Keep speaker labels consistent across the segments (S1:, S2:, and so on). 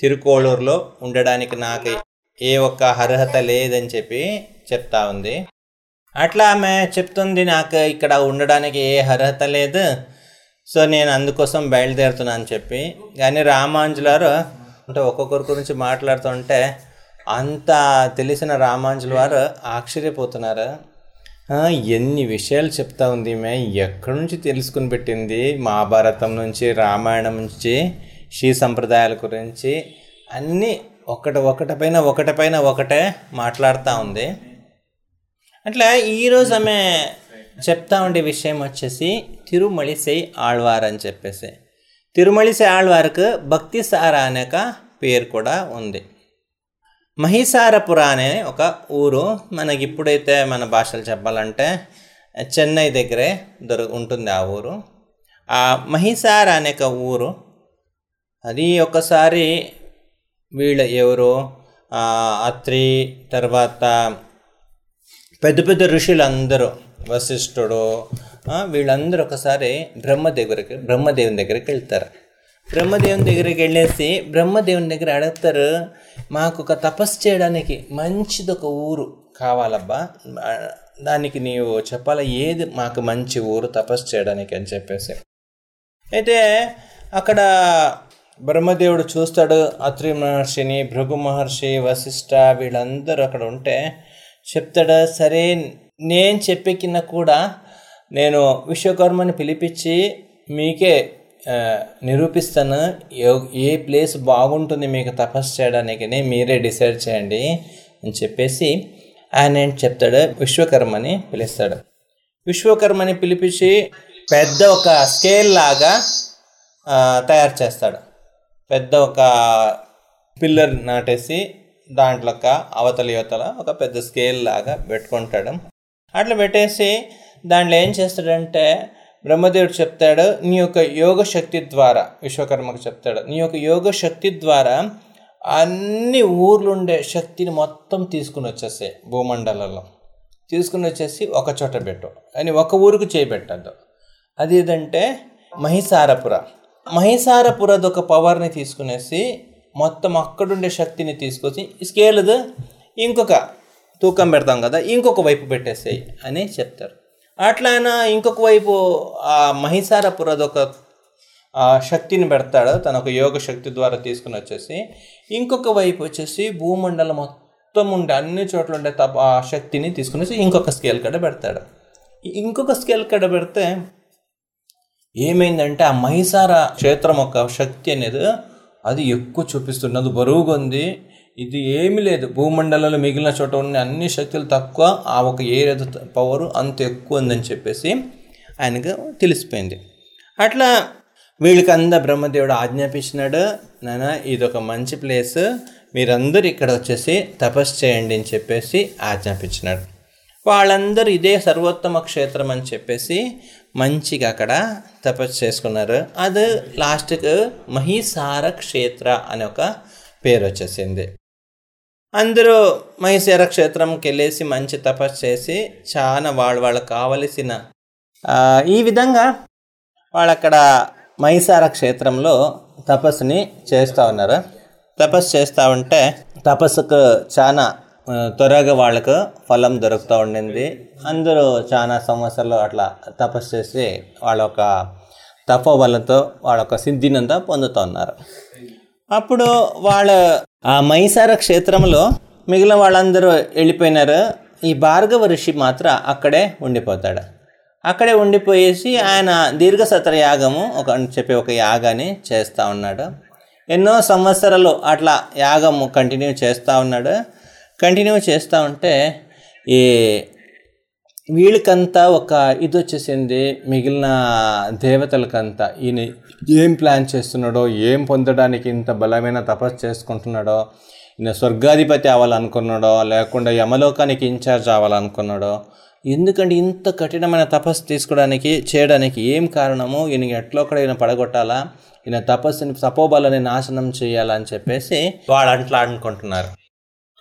S1: తిరుకోళూరులో ఉండడానికి నాకు ఏ ఒక్క అర్హత లేదని చెప్పి చెప్తా ఉంది. అట్లా ఆమె చెప్తుంది నాకు ఇక్కడ ఉండడానికి ఏ అర్హత లేదు సో నేను అందుకోసం బయలుదేరుతున్నాను అని చెప్పి. కానీ రామాంజులారు అంటే ఒక్కొక్కరి గురించి మాట్లాడుతుంటే అంత తెలిసిన రామాంజుల వారు ఆశ్చర్యపోతున్నారు. ఎన్ని విషయాలు చెప్తా ఉంది ఈమె ఎక్కడి నుంచి తెలుసుకుని పెట్టింది? మహాభారతం నుంచి రామాయణం నుంచి షీ సంప్రదాయాల గురించి అన్నీ ఒకటి ఒకటి పైన ఒకటి పైన ఒకటే మాట్లాడుతూ ఉంది. అట్లా ఈరోజు ఆమె చెప్తా ఉండే విషయం వచ్చేసి తిరుమలిసై ఆళ్వార్ అని చెప్పేసి. తిరుమలిసై ఆళ్వార్కు భక్తి సార అనే ఒక పేరు కూడా ఉంది. మహిసారపుర అనే ఒక ఊరు మనకి ఇప్పుడైతే మన భాషలు చెప్పాలంటే చెన్నై దగ్గరే దొరు ఉంటుంది ఆ ఊరు. ఆ మహిసార అనే ఒక ఊరు అది ఒకసారి వీళ్ళ ఎవరు అత్రి తర్వాత పెద్ద పెద్ద ఋషులందరూ వశిష్ఠుడు వీళ్ళందరూ ఒకసారి బ్రహ్మ దగ్గరికి బ్రహ్మదేవుని దగ్గరికి వెళ్తారు. బ్రహ్మదేవుని దగ్గరికి వెళ్ళేసి బ్రహ్మదేవుని దగ్గర అడుగుతారు మాకు ఒక తపస్సు చేయడానికి మంచిది ఒక ఊరు కావాలబ్బా. దానికి నీవు చెప్పాలా? ఏది మాకు మంచి ఊరు తపస్సు చేయడానికి? అని చెప్పేసి. అయితే అక్కడ బ్రహ్మదేవుడు చూస్తాడు అత్రి మహర్షిని భృగు మహర్షి వశిష్ఠ వీళ్ళందరూ అక్కడ ఉంటే చెప్తాడు సరే నేను చెప్పే కింద కూడా నేను విశ్వకర్మని పిలిపించి మీకే నిరూపిస్తాను. ఏ- ఏ ప్లేస్ బాగుంటుంది మీకు తపస్సు చేయడానికి మీరే డిసైడ్ చేయండి అని చెప్పేసి ఆయన ఏం చెప్తాడు విశ్వకర్మని పిలుస్తాడు. విశ్వకర్మని పిలిపించి పెద్ద ఒక స్కేల్ లాగా తయారు చేస్తాడు. పెద్ద ఒక పిల్లర్ నాటేసి దాంట్లో ఒక అవతల యువతల ఒక పెద్ద స్కేల్ లాగా పెట్టుకుంటాడు. అట్లా పెట్టేసి దాంట్లో ఏం చేస్తాడంటే బ్రహ్మదేవుడు చెప్తాడు నీ యొక్క యోగ శక్తి ద్వారా విశ్వకర్మకు చెప్తాడు నీ యొక్క యోగ శక్తి ద్వారా అన్ని ఊర్లు ఉండే శక్తిని మొత్తం తీసుకుని వచ్చేసాయి భూమండలంలో. తీసుకుని వచ్చేసి ఒక చోట పెట్టు. అని ఒక ఊరికి చేయబెట్టద్దు అది ఏదంటే మహిసారపుర. మహిసారపురది ఒక పవర్ని తీసుకునేసి మొత్తం అక్కడుండే శక్తిని తీసుకొచ్చి స్కేల్ది ఇంకొక తూకం పెడతాం కదా ఇంకొక వైపు పెట్టేసేయి అని చెప్తారు. అట్లా ఆయన ఇంకొక వైపు ఆ మహిసారపురది ఒక శక్తిని పెడతాడు తన ఒక యోగ శక్తి ద్వారా తీసుకుని వచ్చేసి ఇంకొక వైపు వచ్చేసి భూమండలం మొత్తం ఉండే అన్ని చోట్ల ఉండే తప ఆ శక్తిని తీసుకుని ఇంకొక స్కేల్ కడ పెడతాడు. ఇంకొక స్కేల్ కడ పెడితే ఏమైందంటే ఆ మహిసార క్షేత్రం యొక్క శక్తి అనేది అది ఎక్కువ చూపిస్తుంది అది బరువుగా ఉంది. ఇది ఏమీ లేదు. భూమండలంలో మిగిలిన చోట ఉన్న అన్ని శక్తులు తక్కువ ఆ ఒక ఏరియా పవర్ అంత ఎక్కువ ఉందని చెప్పేసి ఆయనకు తెలిసిపోయింది. అట్లా వీళ్ళకి అంద బ్రహ్మదేవుడు ఆజ్ఞాపించినాడు నాన్న ఇది ఒక మంచి ప్లేస్. మీరందరూ ఇక్కడ వచ్చేసి తపస్సు చేయండి అని చెప్పేసి ఆజ్ఞాపించినాడు. వాళ్ళందరూ ఇదే సర్వోత్తమ క్షేత్రం అని చెప్పేసి మంచిగా అక్కడ తపస్సు చేసుకున్నారు. అది లాస్ట్కు మహిసార క్షేత్ర అనే ఒక పేరు వచ్చేసింది. అందరూ మహిసార క్షేత్రంకి వెళ్ళేసి మంచి తపస్సు చేసి చాలా వాళ్ళు వాళ్ళకి కావలసిన ఈ విధంగా వాళ్ళు అక్కడ క్షేత్రంలో తపస్సుని చేస్తూ ఉన్నారు. తపస్సు చేస్తూ ఉంటే తపస్సుకు చాలా త్వరగా వాళ్ళకు ఫలం దొరుకుతూ ఉండింది. అందరూ చాలా సంవత్సరాలు అట్లా తపస్సు చేసి వాళ్ళ యొక్క తపోబలంతో వాళ్ళ యొక్క సిద్ధినంతా పొందుతూ ఉన్నారు. అప్పుడు వాళ్ళ ఆ మైసార క్షేత్రంలో మిగిలిన వాళ్ళందరూ వెళ్ళిపోయినారు. ఈ భార్గవ ఋషి మాత్రం అక్కడే ఉండిపోతాడు. అక్కడే ఉండిపోయేసి ఆయన దీర్ఘసత్ర యాగము ఒక అని చెప్పి ఒక యాగాన్ని చేస్తూ ఉన్నాడు. ఎన్నో సంవత్సరాలు అట్లా యాగము కంటిన్యూ చేస్తూ ఉన్నాడు. కంటిన్యూ చేస్తూ ఉంటే ఈ వీళ్ళకంతా ఒక ఇది వచ్చేసింది మిగిలిన దేవతలకంతా. ఈయన ఏం ప్లాన్ చేస్తున్నాడో ఏం పొందడానికి ఇంత బలమైన తపస్సు చేసుకుంటున్నాడో ఈయన స్వర్గాధిపతి అవ్వాలనుకున్నాడో లేకుండా యమలోకానికి ఇన్ఛార్జ్ అవ్వాలనుకున్నాడో ఎందుకంటే ఇంత కఠినమైన తపస్సు తీసుకోవడానికి చేయడానికి ఏం కారణము ఈయన ఎట్లా ఒకడ ఈయన పడగొట్టాలా ఈయన తపస్సుని తపోబలని నాశనం చేయాలని చెప్పేసి వాళ్ళు అట్లా అనుకుంటున్నారు.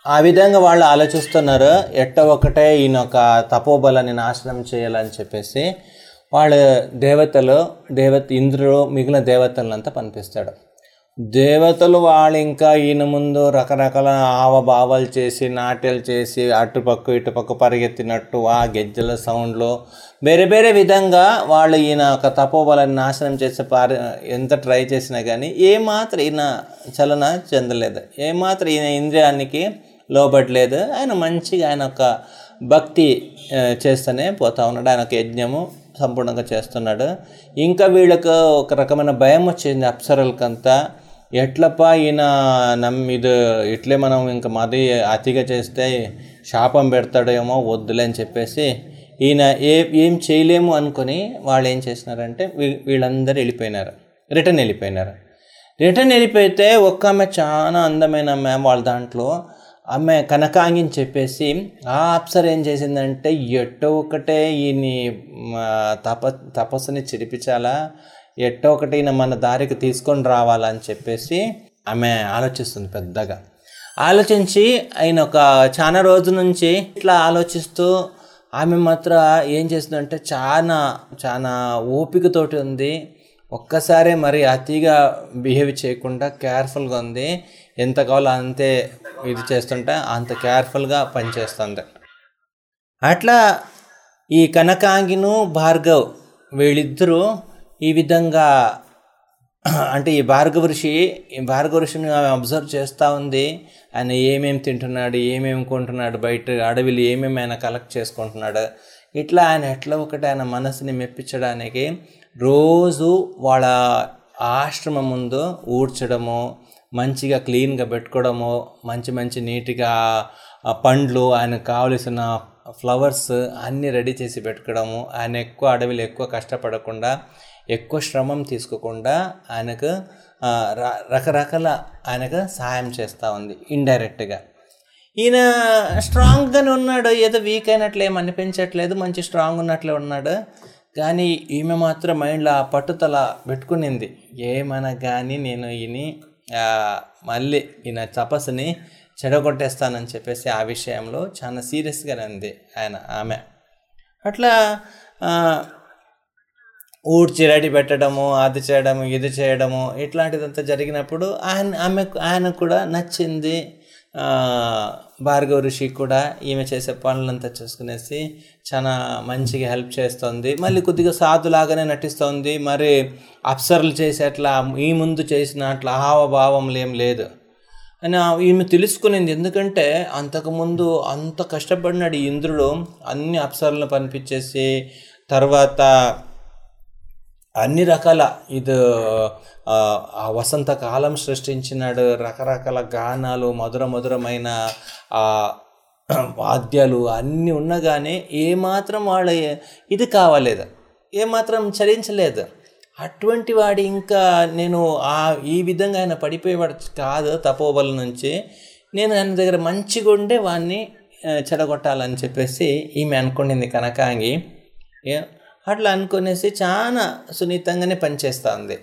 S1: ఆ విధంగా వాళ్ళు ఆలోచిస్తున్నారు ఎట్ట ఒకటే ఈయన ఒక తపోబలని నాశనం చేయాలని చెప్పేసి వాళ్ళు దేవతలు దేవత ఇంద్రుడు మిగిలిన దేవతలంతా పనిపిస్తాడు దేవతలు వాళ్ళు ఇంకా ఈయన ముందు రకరకాల ఆవభావాలు చేసి నాట్యాలు చేసి అటుపక్క ఇటుపక్క పరిగెత్తినట్టు ఆ గెజ్జల సౌండ్లు వేరే వేరే విధంగా వాళ్ళు ఈయన ఒక తపోబలాన్ని నాశనం చేసే పారి ఎంత ట్రై చేసినా కానీ ఏమాత్రం ఈయన చలన చెందలేదు. ఏమాత్రం ఈయన ఇంద్రియానికి లోబడలేదు. ఆయన మంచిగా ఆయన ఒక భక్తి చేస్తూనే పోతా ఉన్నాడు. ఆయన ఒక యజ్ఞము సంపూర్ణంగా చేస్తున్నాడు. ఇంకా వీళ్ళకు ఒక రకమైన భయం వచ్చింది అప్సరలకంతా. ఎట్లప్పా ఈయన నమ్మి ఇది ఇట్లే మనం ఇంకా మరీ అతిగా చేస్తే శాపం పెడతాడేమో వద్దులే అని చెప్పేసి ఈయన ఏ ఏం చేయలేము అనుకొని వాళ్ళు ఏం చేసినారంటే వీ- వీళ్ళందరూ వెళ్ళిపోయినారు. రిటర్న్ వెళ్ళిపోయినారు. రిటర్న్ వెళ్ళిపోతే ఒక్క ఆమె చాలా అందమైన ఆమె వాళ్ళ దాంట్లో ఆమె కనకాంగిని చెప్పేసి ఆ అప్సర్ ఏం చేసిందంటే ఎట్టో ఒకటే ఈయన్ని తప తపస్సుని చిరిపించాలా ఎట్టో ఒకటి ఈయన మన దారికి తీసుకొని రావాలని చెప్పేసి ఆమె ఆలోచిస్తుంది పెద్దగా. ఆలోచించి ఆయన ఒక చాలా రోజు నుంచి ఇట్లా ఆలోచిస్తూ ఆమె మాత్రం ఏం చేస్తుందంటే చాలా చాలా ఓపికతోటి ఉంది. ఒక్కసారే మరి అతిగా బిహేవ్ చేయకుండా కేర్ఫుల్గా ఉంది. ఎంత కావాలో అంతే ఇది చేస్తుంటే అంత కేర్ఫుల్గా పనిచేస్తుంది. అట్లా ఈ కనకాంగిను భార్గవ్ వీళ్ళిద్దరూ ఈ విధంగా అంటే ఈ భార్గవ ఋషి ఈ భార్గవ ఋషిని ఆమె అబ్జర్వ్ చేస్తూ ఉంది. ఆయన ఏమేమి తింటున్నాడు ఏమేమి కొంటున్నాడు బయట అడవిలు ఏమేమి ఆయన కలెక్ట్ చేసుకుంటున్నాడు. ఇట్లా ఆయన ఎట్లా ఒకటి ఆయన మనసుని మెప్పించడానికి రోజు వాళ్ళ ఆశ్రమం ముందు ఊడ్చడము మంచిగా క్లీన్గా పెట్టుకోవడము మంచి మంచి నీట్గా పండ్లు ఆయనకు కావలసిన ఫ్లవర్స్ అన్నీ రెడీ చేసి పెట్టుకోవడము. ఆయన ఎక్కువ అడవిలో ఎక్కువ కష్టపడకుండా ఎక్కువ శ్రమం తీసుకోకుండా ఆయనకు రకరకాల ఆయనకు సహాయం చేస్తూ ఉంది ఇండైరెక్ట్గా. ఈయన స్ట్రాంగ్గానే ఉన్నాడు ఏదో వీక్ అయినట్లు ఏం అనిపించట్లేదు మంచి స్ట్రాంగ్ ఉన్నట్లే ఉన్నాడు. కానీ ఈమె మాత్రం మైండ్లో ఆ పట్టుదల పెట్టుకునింది. ఏమన్నా కానీ నేను ఈయన మళ్ళీ ఈయన తపస్సుని చెడగొట్టేస్తానని చెప్పేసి ఆ విషయంలో చాలా సీరియస్గా ఉంది ఆయన ఆమె. అట్లా ఊడ్చి రెడీ పెట్టడము అది చేయడము ఇది చేయడము ఇట్లాంటిదంతా జరిగినప్పుడు ఆయన ఆమె ఆయనకు కూడా నచ్చింది భార్గవ ఋషి కూడా ఈమె చేసే పనులంతా చూసుకునేసి చాలా మంచిగా హెల్ప్ చేస్తుంది. మళ్ళీ కొద్దిగా సాధులాగానే నటిస్తుంది. మరి అప్సర్లు చేసేట్లా ఈ ముందు చేసిన అట్లా హావభావంలో ఏం లేదు. అని ఈమె తెలుసుకునింది. ఎందుకంటే అంతకుముందు అంత కష్టపడినాడు ఈ ఇంద్రుడు. అన్ని అప్సరలను పంపించేసి తర్వాత అన్ని రకాల ఇది ఆ, వసంతకాలం సృష్టించినాడు రకరకాల గానాలు మధుర మధురమైన ఆ వాద్యాలు అన్నీ ఉన్నా ఏమాత్రం వాళ్ళ ఇది కావలేదు. ఏమాత్రం చలించలేదు. అటువంటి వాడి ఇంకా నేను ఆ ఈ విధంగా ఆయన పడిపోయేవాడు కాదు తపోబల నుంచి. నేను ఆయన దగ్గర మంచిగా ఉండే వాడిని చెడగొట్టాలని చెప్పేసి ఈమె అనుకునింది కనకాంగి. అట్లా అనుకునేసి చాలా సున్నితంగానే పనిచేస్తుంది.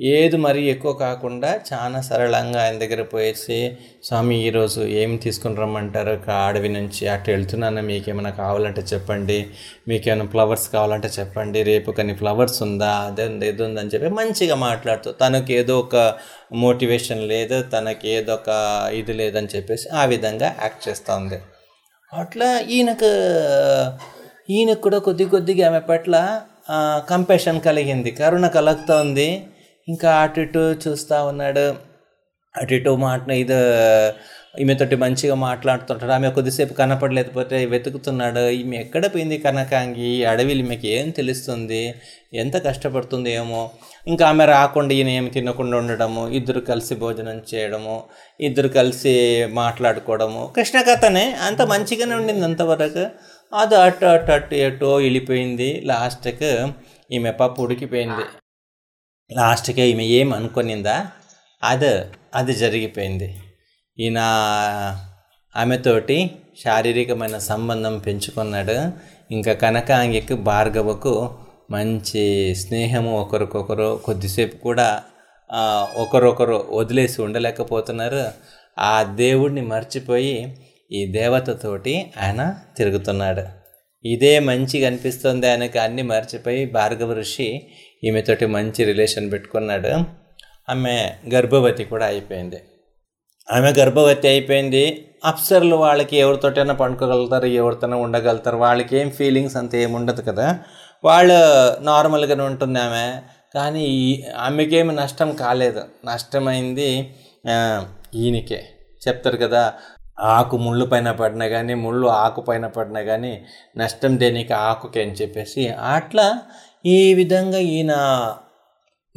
S1: ఏది మరీ ఎక్కువ కాకుండా చాలా సరళంగా ఆయన దగ్గర పోయేసి స్వామి ఈరోజు ఏం తీసుకుని రమ్మంటారు? ఒక అడవి నుంచి అటు వెళ్తున్నాను? మీకు ఏమైనా కావాలంటే చెప్పండి. మీకేమైనా ఫ్లవర్స్ కావాలంటే చెప్పండి. రేపు కానీ ఫ్లవర్స్ ఉందా? అదే ఉంది ఇది ఉందని చెప్పి మంచిగా మాట్లాడుతూ తనకు ఏదో ఒక మోటివేషన్ లేదు తనకి ఏదో ఒక ఇది లేదని చెప్పేసి ఆ విధంగా యాక్ట్ చేస్తూ ఉంది అట్లా ఈయనకు ఈయనకు కూడా కొద్ది కొద్దిగా ఆమె పట్ల కంపాషన్ కలిగింది. కరుణ కలుగుతూ ఉంది ఇంకా అటు ఇటు చూస్తూ ఉన్నాడు. అటు ఇటు మాట ఇది ఈమెతోటి మంచిగా మాట్లాడుతుంటాడు. ఆమె కొద్దిసేపు కనపడలేకపోతే వెతుకుతున్నాడు. ఈమె ఎక్కడ పోయింది కనకాంగి? అడవిలు ఈమెకి ఏం తెలుస్తుంది? ఎంత కష్టపడుతుంది ఏమో. ఇంకా ఆమె రాకుండా ఈయన ఏమి తినకుండా ఉండడము ఇద్దరు కలిసి భోజనం చేయడము ఇద్దరు కలిసి మాట్లాడుకోవడము. కృష్ణ కథనే అంత మంచిగానే ఉండింది అంతవరకు. అది అటు అటు అటు ఎటో వెళ్ళిపోయింది. లాస్ట్కి ఈమె పప్పు ఉడికిపోయింది. లాస్ట్కి ఈమె ఏం అనుకునిందా? అది అది జరిగిపోయింది. ఈయన ఆమెతోటి శారీరకమైన సంబంధం పెంచుకున్నాడు. ఇంకా కనకాంగికి భార్గవకు మంచి స్నేహము ఒకరికొకరు కొద్దిసేపు కూడా ఒకరొకరు వదిలేసి ఉండలేకపోతున్నారు. ఆ దేవుడిని మర్చిపోయి ఈ దేవతతోటి ఆయన తిరుగుతున్నాడు. ఇదే మంచిగా అనిపిస్తుంది ఆయనకి అన్ని మర్చిపోయి భార్గవ ఋషి ఈమెతోటి మంచి రిలేషన్ పెట్టుకున్నాడు. ఆమె గర్భవతి కూడా అయిపోయింది. ఆమె గర్భవతి అయిపోయింది. అప్సర్లు వాళ్ళకి ఎవరితోటైనా పండుకోగలుగుతారు ఎవరితోనే ఉండగలుగుతారు. వాళ్ళకి ఏం ఫీలింగ్స్ అంత ఏమి ఉండదు కదా. వాళ్ళు నార్మల్గానే ఉంటుంది ఆమె. కానీ ఈ- ఆమెకేమి నష్టం కాలేదు. నష్టమైంది ఈయనకే. చెప్తారు కదా ఆకు ముళ్ళు పైన పడినా కానీ ముళ్ళు ఆకు పైన పడినా కానీ నష్టం దేనికి? ఆకుకి అని చెప్పేసి అట్లా ఈ విధంగా ఈయన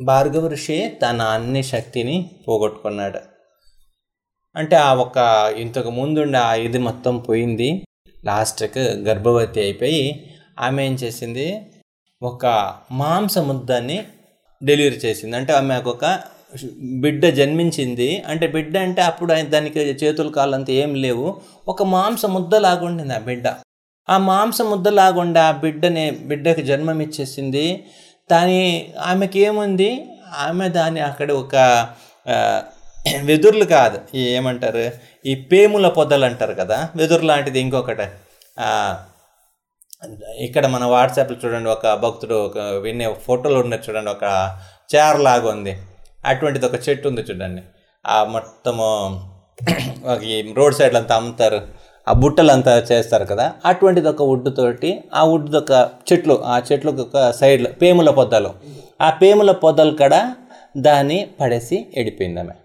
S1: భార్గవ ఋషి తన అన్ని శక్తిని పోగొట్టుకున్నాడు. అంటే ఆ ఒక ఇంతకు ముందుండే ఆ ఇది మొత్తం పోయింది. లాస్ట్కి గర్భవతి అయిపోయి ఆమె ఏం చేసింది? ఒక మాంసముద్దాన్ని ముద్దని డెలివరీ చేసింది. అంటే ఆమెకు ఒక బిడ్డ జన్మించింది. అంటే బిడ్డ అంటే అప్పుడు ఆయన దానికి చేతులు కాళ్ళు అంతా ఏం లేవు. ఒక మాంస ముద్ద లాగుండింది ఆ బిడ్డ. ఆ మాంస ముద్దలాగుండా ఆ బిడ్డని బిడ్డకి జన్మం ఇచ్చేసింది. దాని ఆమెకి ఏముంది ఆమె దాని అక్కడ ఒక వెదురులు వెదుర్లు కాదు. ఏమంటారు? ఈ పేముల పొదలు అంటారు కదా? వెదురు లాంటిది ఇంకొకటి. ఇక్కడ మన వాట్సాప్లో చూడండి ఒక భక్తుడు ఒక వినే ఫోటోలు ఉన్నది చూడండి ఒక చైర్ లాగా ఉంది. అటువంటిది ఒక చెట్టు ఉంది చూడండి. ఆ మొత్తము ఈ రోడ్ సైడ్లో అంతా అమ్ముతారు ఆ బుట్టలు అంతా చేస్తారు కదా. అటువంటిది ఒక వుడ్ తోటి ఆ వుడ్ ఒక చెట్లు ఆ చెట్లు ఒక సైడ్లో పేముల పొద్దలు ఆ పేముల పొదలు కడ దాన్ని పడేసి ఎడిపోయింది ఆమె.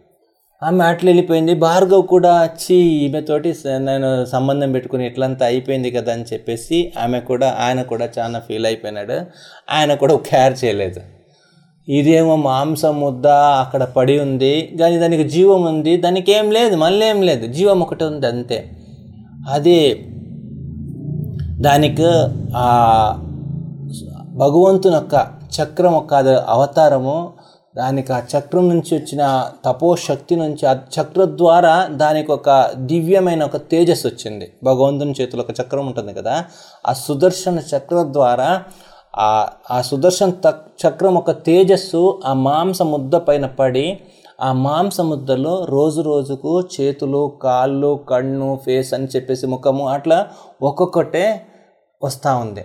S1: ఆమె అట్లా వెళ్ళిపోయింది భార్గవ్ కూడా వచ్చి ఈమెతోటి నేను సంబంధం పెట్టుకుని ఇట్లంతా అయిపోయింది కదా అని చెప్పేసి ఆమె కూడా ఆయన కూడా చాలా ఫీల్ అయిపోయినాడు. ఆయన కూడా కేర్ చేయలేదు. ఇదేమో మాంసం ముద్ద అక్కడ పడి ఉంది. కానీ దానికి జీవం ఉంది. దానికి ఏం లేదు. మళ్ళీ ఏం లేదు. జీవం ఒకటి ఉంది అంతే. అది దానికి ఆ భగవంతుని యొక్క చక్రం యొక్క అది అవతారము. దానికి ఆ చక్రం నుంచి వచ్చిన తపోశక్తి నుంచి ఆ చక్ర ద్వారా దానికి ఒక దివ్యమైన ఒక తేజస్సు వచ్చింది. భగవంతుని చేతిలో ఒక చక్రం ఉంటుంది కదా. ఆ సుదర్శన చక్రం ద్వారా ఆ ఆ సుదర్శన చక్రం ఒక తేజస్సు ఆ మాంస ముద్ద పైన పడి ఆ మాంస ముద్దలో రోజు రోజుకు చేతులు కాళ్ళు కన్ను ఫేస్ అని చెప్పేసి ముఖము అట్లా ఒక్కొక్కటే వస్తూ ఉంది.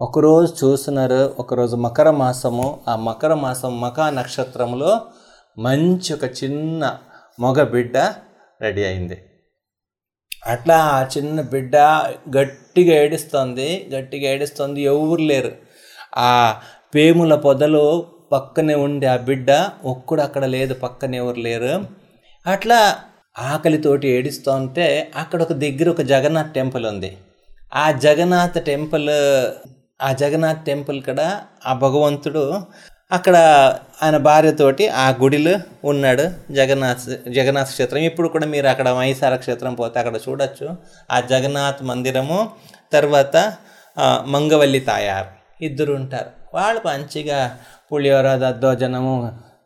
S1: ఒకరోజు చూస్తున్నారు ఒకరోజు మకర మాసము. ఆ మకర మాసం మకా నక్షత్రంలో మంచి ఒక చిన్న మగ బిడ్డ రెడీ అయింది. అట్లా ఆ చిన్న బిడ్డ గట్టిగా ఏడుస్తుంది గట్టిగా ఏడుస్తుంది ఎవరు లేరు. ఆ పేముల పొదలు పక్కనే ఉండే ఆ బిడ్డ ఒక్కడు అక్కడ లేదు పక్కన ఎవరు లేరు. అట్లా ఆకలితోటి ఏడుస్తూ ఉంటే అక్కడ ఒక దగ్గర ఒక జగన్నాథ్ టెంపుల్ ఉంది. ఆ జగన్నాథ్ టెంపుల్ ఆ జగన్నాథ్ టెంపుల్ కడ ఆ భగవంతుడు అక్కడ ఆయన భార్యతోటి ఆ గుడిలో ఉన్నాడు జగన్నాథ్ జగన్నాథ్ క్షేత్రం. ఇప్పుడు కూడా మీరు అక్కడ మైసార క్షేత్రం పోతే అక్కడ చూడొచ్చు. ఆ జగన్నాథ్ మందిరము తర్వాత మంగవల్లి తాయారు. ఇద్దరు ఉంటారు వాళ్ళు మంచిగా పులిహోర దద్దోజనము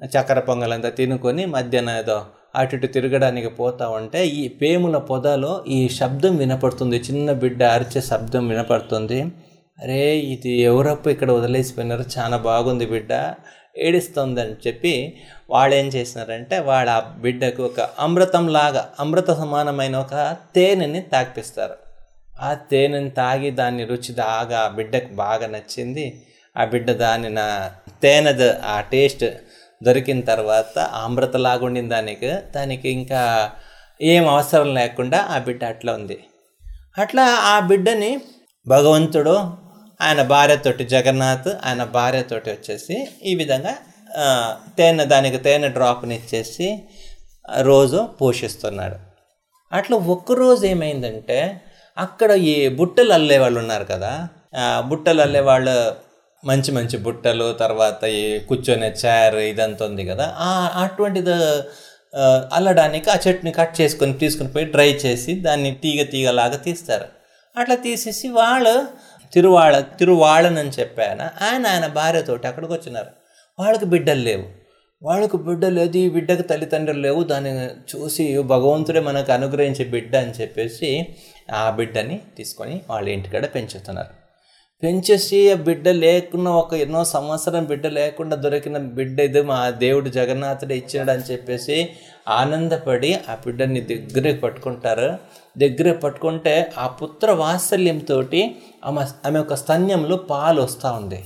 S1: చక్కెర పొంగలంతా తినుకొని మధ్యాహ్నం ఏదో అటు ఇటు తిరగడానికి పోతా ఉంటే ఈ పేముల పొదలో ఈ శబ్దం వినపడుతుంది. చిన్న బిడ్డ అరిచే శబ్దం వినపడుతుంది. అరే ఇది ఎవరప్పు ఇక్కడ వదిలేసిపోయినారు? చాలా బాగుంది బిడ్డ ఏడుస్తుంది అని చెప్పి వాళ్ళు ఏం చేసినారంటే వాళ్ళ బిడ్డకు ఒక అమృతం లాగా అమృత సమానమైన ఒక తేనెని తాకిపిస్తారు ఆ తేనెను తాగి దాన్ని రుచి దాగా ఆ బిడ్డకు బాగా నచ్చింది. ఆ బిడ్డ దాని నా తేనెద ఆ టేస్ట్ దొరికిన తర్వాత అమృతలాగా ఉండిన దానికి దానికి ఇంకా ఏం అవసరం లేకుండా ఆ బిడ్డ అట్లా ఉంది. అట్లా ఆ బిడ్డని భగవంతుడు ఆయన భార్యతోటి జగన్నాథ్ ఆయన భార్యతోటి వచ్చేసి ఈ విధంగా తేనె దానికి తేనె డ్రాప్ని ఇచ్చేసి రోజు పోషిస్తున్నాడు. అట్లా ఒక్కరోజు ఏమైందంటే అక్కడ ఈ బుట్టలు అల్లే వాళ్ళు ఉన్నారు కదా. బుట్టలు అల్లే వాళ్ళు మంచి మంచి బుట్టలు తర్వాత ఈ కూర్చొనే చైర్ ఇదంతా ఉంది కదా. అటువంటిది అల్లడానికి ఆ చెట్టుని కట్ చేసుకొని తీసుకుని పోయి డ్రై చేసి దాన్ని తీగ తీగలాగా తీస్తారు. అట్లా తీసేసి వాళ్ళు తిరువాళ తిరువాళనని చెప్పాను? ఆయన ఆయన భార్యతోటి అక్కడికి వచ్చినారు. వాళ్ళకి బిడ్డలు లేవు. వాళ్ళకు బిడ్డ లేదు ఈ బిడ్డకు తల్లిదండ్రులు లేవు దాన్ని చూసి భగవంతుడే మనకు అనుగ్రహించే బిడ్డ అని చెప్పేసి ఆ బిడ్డని తీసుకొని వాళ్ళ ఇంటికాడ పెంచుతున్నారు పెంచేసి ఆ బిడ్డ లేకుండా ఒక ఎన్నో సంవత్సరం బిడ్డ లేకుండా దొరికిన బిడ్డ ఇది మా దేవుడు జగన్నాథుడు ఇచ్చాడు అని చెప్పేసి ఆనందపడి ఆ బిడ్డని దగ్గరే పట్టుకుంటారు. దగ్గరే పట్టుకుంటే ఆ పుత్ర వాత్సల్యంతో ఆమె ఆమె ఒక స్తన్యంలో పాలు వస్తూ ఉంది.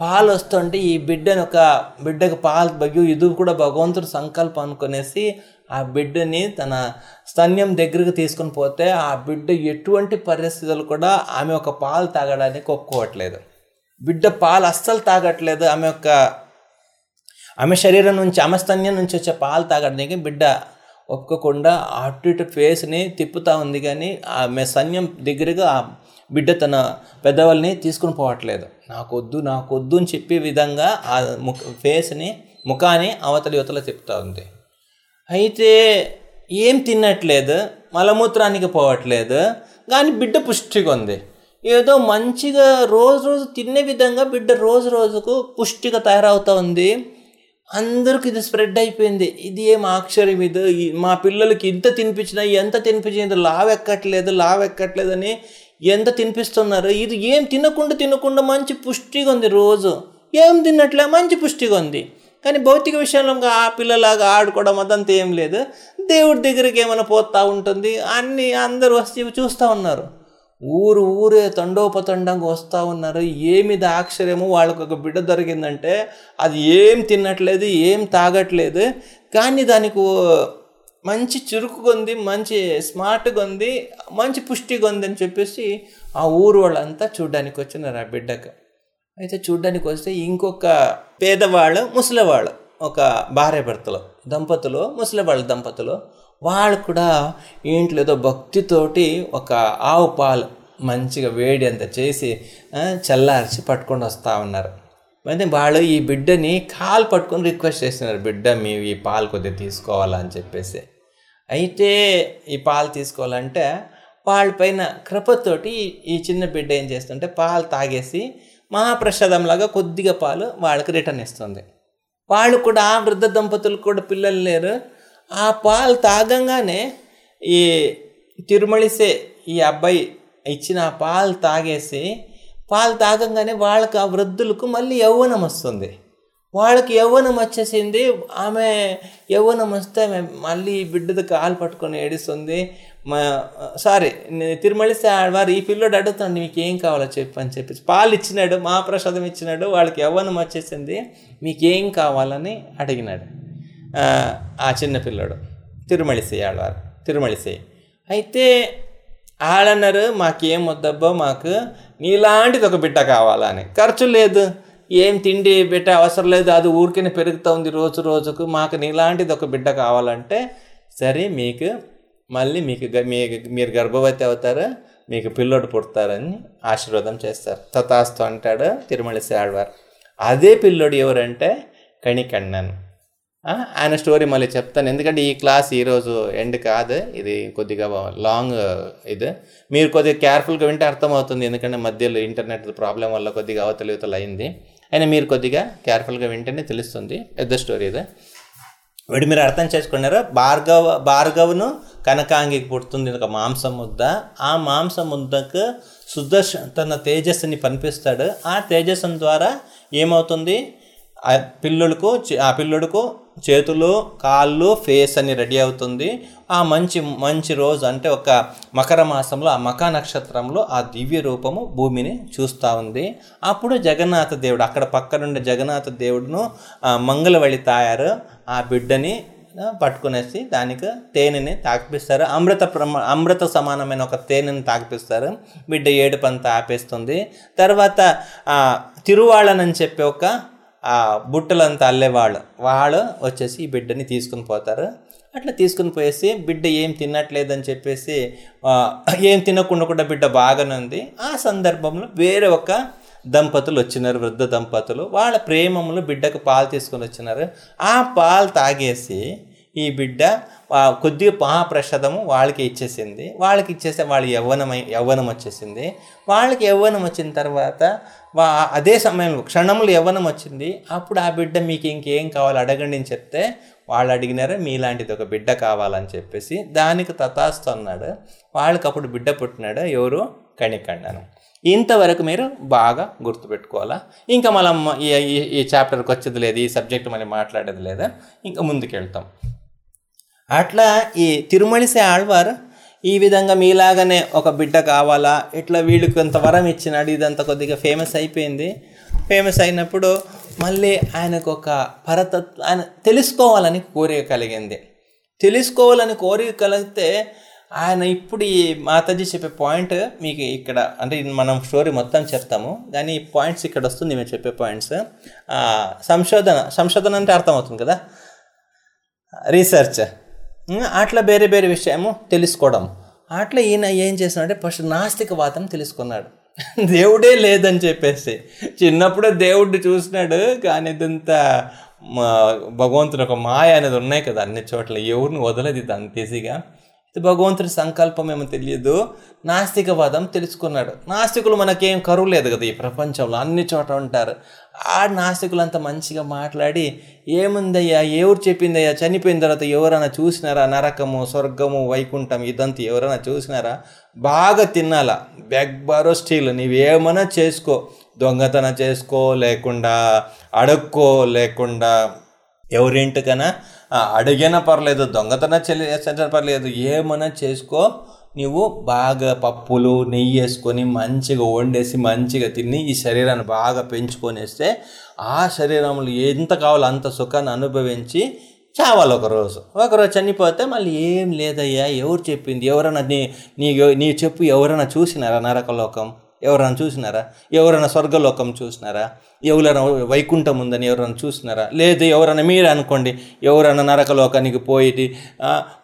S1: పాలు వస్తుంటే ఈ బిడ్డను ఒక బిడ్డకు పాలు బగ్గు ఇది కూడా భగవంతుడు సంకల్పం అనుకునేసి ఆ బిడ్డని తన స్తన్యం దగ్గరకు తీసుకుని పోతే ఆ బిడ్డ ఎటువంటి పరిస్థితులు కూడా ఆమె ఒక పాలు తాగడానికి ఒప్పుకోవట్లేదు. బిడ్డ పాలు అస్సలు తాగట్లేదు. ఆమె యొక్క ఆమె శరీరం నుంచి ఆమె స్తన్యం నుంచి వచ్చే పాలు తాగడానికి బిడ్డ ఒప్పుకోకుండా అటు ఇటు ఫేస్ని తిప్పుతూ ఉంది కానీ ఆమె సైన్యం దగ్గరగా బిడ్డ తన పెద్దవాళ్ళని తీసుకుని పోవట్లేదు. నాకొద్దు నాకొద్దు అని చెప్పే విధంగా ఆ ముఖ ఫేస్ని ముఖాన్ని అవతలి యువతల చెప్తా ఉంది అయితే ఏం తినట్లేదు మలమూత్రానికి పోవట్లేదు కానీ బిడ్డ పుష్టిగా ఉంది. ఏదో మంచిగా రోజు రోజు తినే విధంగా బిడ్డ రోజు రోజుకు పుష్టిగా తయారవుతూ ఉంది. అందరికి ఇది స్ప్రెడ్ అయిపోయింది. ఇది ఏం ఆశ్చర్యం ఇది? మా పిల్లలకి ఇంత తినిపించినా ఎంత తినిపించింది ఇది లావెక్కట్లేదు లావెక్కట్లేదు అని ఎంత తినిపిస్తున్నారు? ఇది ఏం తినకుండా తినకుండా మంచి పుష్టిగా ఉంది రోజు. ఏం తిన్నట్లే మంచి పుష్టిగా ఉంది. కానీ భౌతిక విషయంలో ఇంకా ఆ పిల్లలాగా ఆడుకోవడం అదంతా ఏం లేదు. దేవుడి దగ్గరికి ఏమైనా పోతూ ఉంటుంది. అన్నీ అందరూ వచ్చి చూస్తూ ఉన్నారు. ఊరు ఊరే తండోపతండంగా వస్తూ ఉన్నారు. ఏమిది ఆశ్చర్యము? వాళ్ళకు ఒక బిడ్డ దొరికిందంటే అది ఏం తినట్లేదు ఏం తాగట్లేదు. కానీ దానికి మంచి చురుకుగా ఉంది మంచి స్మార్ట్గా ఉంది మంచి పుష్టిగా ఉంది అని చెప్పేసి ఆ ఊరు వాళ్ళంతా చూడ్డానికి వచ్చినారు ఆ బిడ్డకు. అయితే చూడ్డానికి వస్తే ఇంకొక పేదవాళ్ళు ముసలివాళ్ళు ఒక భార్య భర్తలు దంపతులు ముసలివాళ్ళ దంపతులు వాళ్ళు కూడా ఇంట్లో ఏదో భక్తితోటి ఒక ఆవు పాలు మంచిగా వేడి అంత చేసి చల్లార్చి పట్టుకొని వస్తూ ఉన్నారు. అయితే వాళ్ళు ఈ బిడ్డని కాలు పట్టుకొని రిక్వెస్ట్ చేస్తున్నారు. బిడ్డ మీ ఈ పాలు కొద్దిగా తీసుకోవాలని చెప్పేసి. అయితే ఈ పాలు తీసుకోవాలంటే వాళ్ళ పైన కృపతోటి ఈ- ఈ చిన్న బిడ్డ ఏం చేస్తుంటే పాలు తాగేసి మహాప్రసాదంలాగా కొద్దిగా పాలు వాళ్ళకి రిటర్న్ ఇస్తుంది. వాళ్ళు కూడా ఆ వృద్ధ దంపతులు కూడా పిల్లలు లేరు. ఆ పాలు తాగంగానే ఈ తిరుమలిసే ఈ అబ్బాయి ఇచ్చిన ఆ పాలు తాగేసి పాలు తాగంగానే వాళ్ళకి ఆ వృద్ధులకు మళ్ళీ యవ్వనం వస్తుంది. వాళ్ళకి యవ్వనం వచ్చేసింది ఆమె యవ్వనం వస్తే ఆమె మళ్ళీ బిడ్డది కాలు పట్టుకొని ఏడుస్తుంది. మా సారీ తిరుమలిస్తే వారు ఈ పిల్లోడు అడుగుతాడు మీకు ఏం కావాలో చెప్పు అని చెప్పి పాలు ఇచ్చినాడు మహాప్రసాదం ఇచ్చినాడు వాళ్ళకి యవ్వనం వచ్చేసింది. మీకు ఏం కావాలని అడిగినాడు. ఆ, ఆ చిన్న పిల్లోడు తిరుమలిసే ఆడవారు తిరుమలిసే అయితే ఆడన్నారు మాకేం వద్దబ్బో మాకు నీలాంటిది ఒక బిడ్డ కావాలని. ఖర్చు లేదు ఏం తిండి బిడ్డ అవసరం లేదు అది ఊరికనే పెరుగుతూ ఉంది రోజు రోజుకు మాకు నీలాంటిది ఒక బిడ్డ కావాలంటే సరే మీకు మళ్ళీ మీకు గ- మీరు గర్భవతి అవుతారు మీకు పిల్లోడు పుడతారని ఆశీర్వాదం చేస్తారు. తతాస్తు అంటాడు తిరుమల ఆడవారు అదే పిల్లోడు ఎవరంటే కణికన్నను ఆయన స్టోరీ మళ్ళీ చెప్తాను. ఎందుకంటే ఈ క్లాస్ ఈరోజు ఎండ్ కాదు. ఇది కొద్దిగా లాంగ్ ఇది. మీరు కొద్దిగా కేర్ఫుల్గా వింటే అర్థమవుతుంది. ఎందుకంటే మధ్యలో ఇంటర్నెట్ ప్రాబ్లం వల్ల కొద్దిగా అవతల ఇవతల అయింది. అయినా మీరు కొద్దిగా కేర్ఫుల్గా వింటేనే తెలుస్తుంది. పెద్ద స్టోరీ ఇది. వీడు మీరు అర్థం చేసుకున్నారా? భార్గవ భార్గవును కనకాంగికి పుడుతుంది ఒక మాంసం ముద్ద. ఆ మాంసం ముద్దకు సుదర్శన్ తన తేజస్సుని పనిపిస్తాడు ఆ తేజస్సు ద్వారా ఏమవుతుంది? పిల్లలకు ఆ పిల్లుడుకు చేతులు కాళ్ళు ఫేస్ అని రెడీ అవుతుంది. ఆ మంచి మంచి రోజు అంటే ఒక మకర మాసంలో ఆ మక నక్షత్రంలో ఆ దివ్య రూపము భూమిని చూస్తూ ఉంది. అప్పుడు జగన్నాథ దేవుడు అక్కడ పక్కనుండే జగన్నాథ దేవుడును మంగళవళి తాయారు. ఆ బిడ్డని పట్టుకునేసి దానికి తేనెని తాకిపిస్తారు. అమృత ప్రమ అమృత సమానమైన ఒక తేనెని తాకిపిస్తారు. బిడ్డ ఏడుపంతా ఆపేస్తుంది. తర్వాత తిరువాళ్ళనని చెప్పి ఒక ఆ బుట్టలంతా అల్లేవాళ్ళు. వాళ్ళు వచ్చేసి ఈ బిడ్డని తీసుకుని పోతారు. అట్లా తీసుకుని పోయేసి బిడ్డ ఏం తినట్లేదని చెప్పేసి ఏం తినకుండా కూడా బిడ్డ బాగానే ఉంది. ఆ సందర్భంలో వేరే ఒక దంపతులు వచ్చినారు వృద్ధ దంపతులు. వాళ్ళ ప్రేమములు బిడ్డకు పాలు తీసుకొని వచ్చినారు. ఆ పాలు తాగేసి ఈ బిడ్డ కొద్దిగా మహాప్రసాదము వాళ్ళకి ఇచ్చేసింది. వాళ్ళకి ఇచ్చేస్తే వాళ్ళ యవ్వనమై యవ్వనం వచ్చేసింది. వాళ్ళకి యవ్వనం వచ్చిన తర్వాత అదే సమయంలో క్షణములు యవ్వనం వచ్చింది. అప్పుడు ఆ బిడ్డ మీకు ఇంకేం కావాలో అడగండి అని చెప్తే వాళ్ళు అడిగినారు మీలాంటిది ఒక బిడ్డ కావాలని చెప్పేసి దానికి తతాస్తు అన్నాడు. వాళ్ళకి అప్పుడు బిడ్డ పుట్టినాడు ఎవరు? కణికండను ఇంతవరకు మీరు బాగా గుర్తుపెట్టుకోవాలా? ఇంకా మనం ఈ ఈ- చాప్టర్కి వచ్చేది లేదు ఈ సబ్జెక్ట్ మళ్ళీ మాట్లాడేది లేదా? ఇంకా ముందుకెళ్తాం. అట్లా ఈ తిరుమలిసే ఆళ్వారు ఈ విధంగా మీలాగానే ఒక బిడ్డ కావాలా? ఇట్లా వీళ్ళు కొంత వరం ఇచ్చినాడు? ఇదంతా కొద్దిగా ఫేమస్ అయిపోయింది. ఫేమస్ అయినప్పుడు మళ్ళీ ఆయనకు ఒక పరతత్వ ఆయన తెలుసుకోవాలని కోరిక కలిగింది. తెలుసుకోవాలని కోరిక కలిగితే ఆయన ఇప్పుడు ఈ మాతాజీ చెప్పే పాయింట్ మీకు ఇక్కడ అంటే మనం స్టోరీ మొత్తం చెప్తాము. కానీ ఈ పాయింట్స్ ఇక్కడ వస్తుంది మేము చెప్పే పాయింట్స్ సంశోధన సంశోధన అంటే అర్థమవుతుంది కదా? రీసెర్చ్ అట్లా వేరే వేరే విషయము తెలుసుకోవడం. అట్లా ఈయన ఏం చేసినాడంటే ఫస్ట్ నాస్తికవాదం తెలుసుకున్నాడు. దేవుడే లేదని చెప్పేసి. చిన్నప్పుడే దేవుడిని చూసినాడు కానీ ఇదంతా భగవంతుని ఒక మాయ అనేది ఉన్నాయి కదా అన్ని చోట్ల. ఎవరిని వదలది అంత ఈజీగా. ఇది భగవంతుడి సంకల్పం ఏమో తెలియదు. నాస్తికవాదం తెలుసుకున్నాడు. నాస్తికులు మనకేం కరువు లేదు కదా ఈ ప్రపంచంలో. అన్ని చోట ఉంటారు. ఆ నాస్తికులు అంత మంచిగా మాట్లాడి ఏముందయ్యా? ఎవరు చెప్పిందయ్యా? చనిపోయిన తర్వాత ఎవరైనా చూసినారా? నరకము స్వర్గము వైకుంఠం ఇదంతా ఎవరైనా చూసినారా? బాగా తినాలా. Beg borrow steal. నీవేమైనా చేసుకో. దొంగతనం చేసుకో లేకుండా అడుక్కో లేకుండా ఎవరింటికైనా అడిగినా పర్లేదు దొంగతనం చెల్లి పర్లేదు ఏమైనా చేసుకో. నువ్వు బాగా పప్పులు నెయ్యి వేసుకొని మంచిగా వండేసి మంచిగా తిని ఈ శరీరాన్ని బాగా పెంచుకొనేస్తే ఆ శరీరంలో ఎంత కావాలో అంత సుఖాన్ని అనుభవించి చావాలి ఒకరోజు. ఒకరోజు చనిపోతే మళ్ళీ ఏం లేదయ్యా ఎవరు చెప్పింది? ఎవరైనా నీ నీ నీ చెప్పు ఎవరైనా చూసినారా నరకలోకం? ఎవరైనా చూసినారా? ఎవరైనా స్వర్గలోకం చూసినారా? ఎవరైనా వైకుంఠం ఉందని ఎవరైనా చూసినారా లేదు ఎవరైనా మీరు అనుకోండి ఎవరైనా నరకలోకానికి పోయి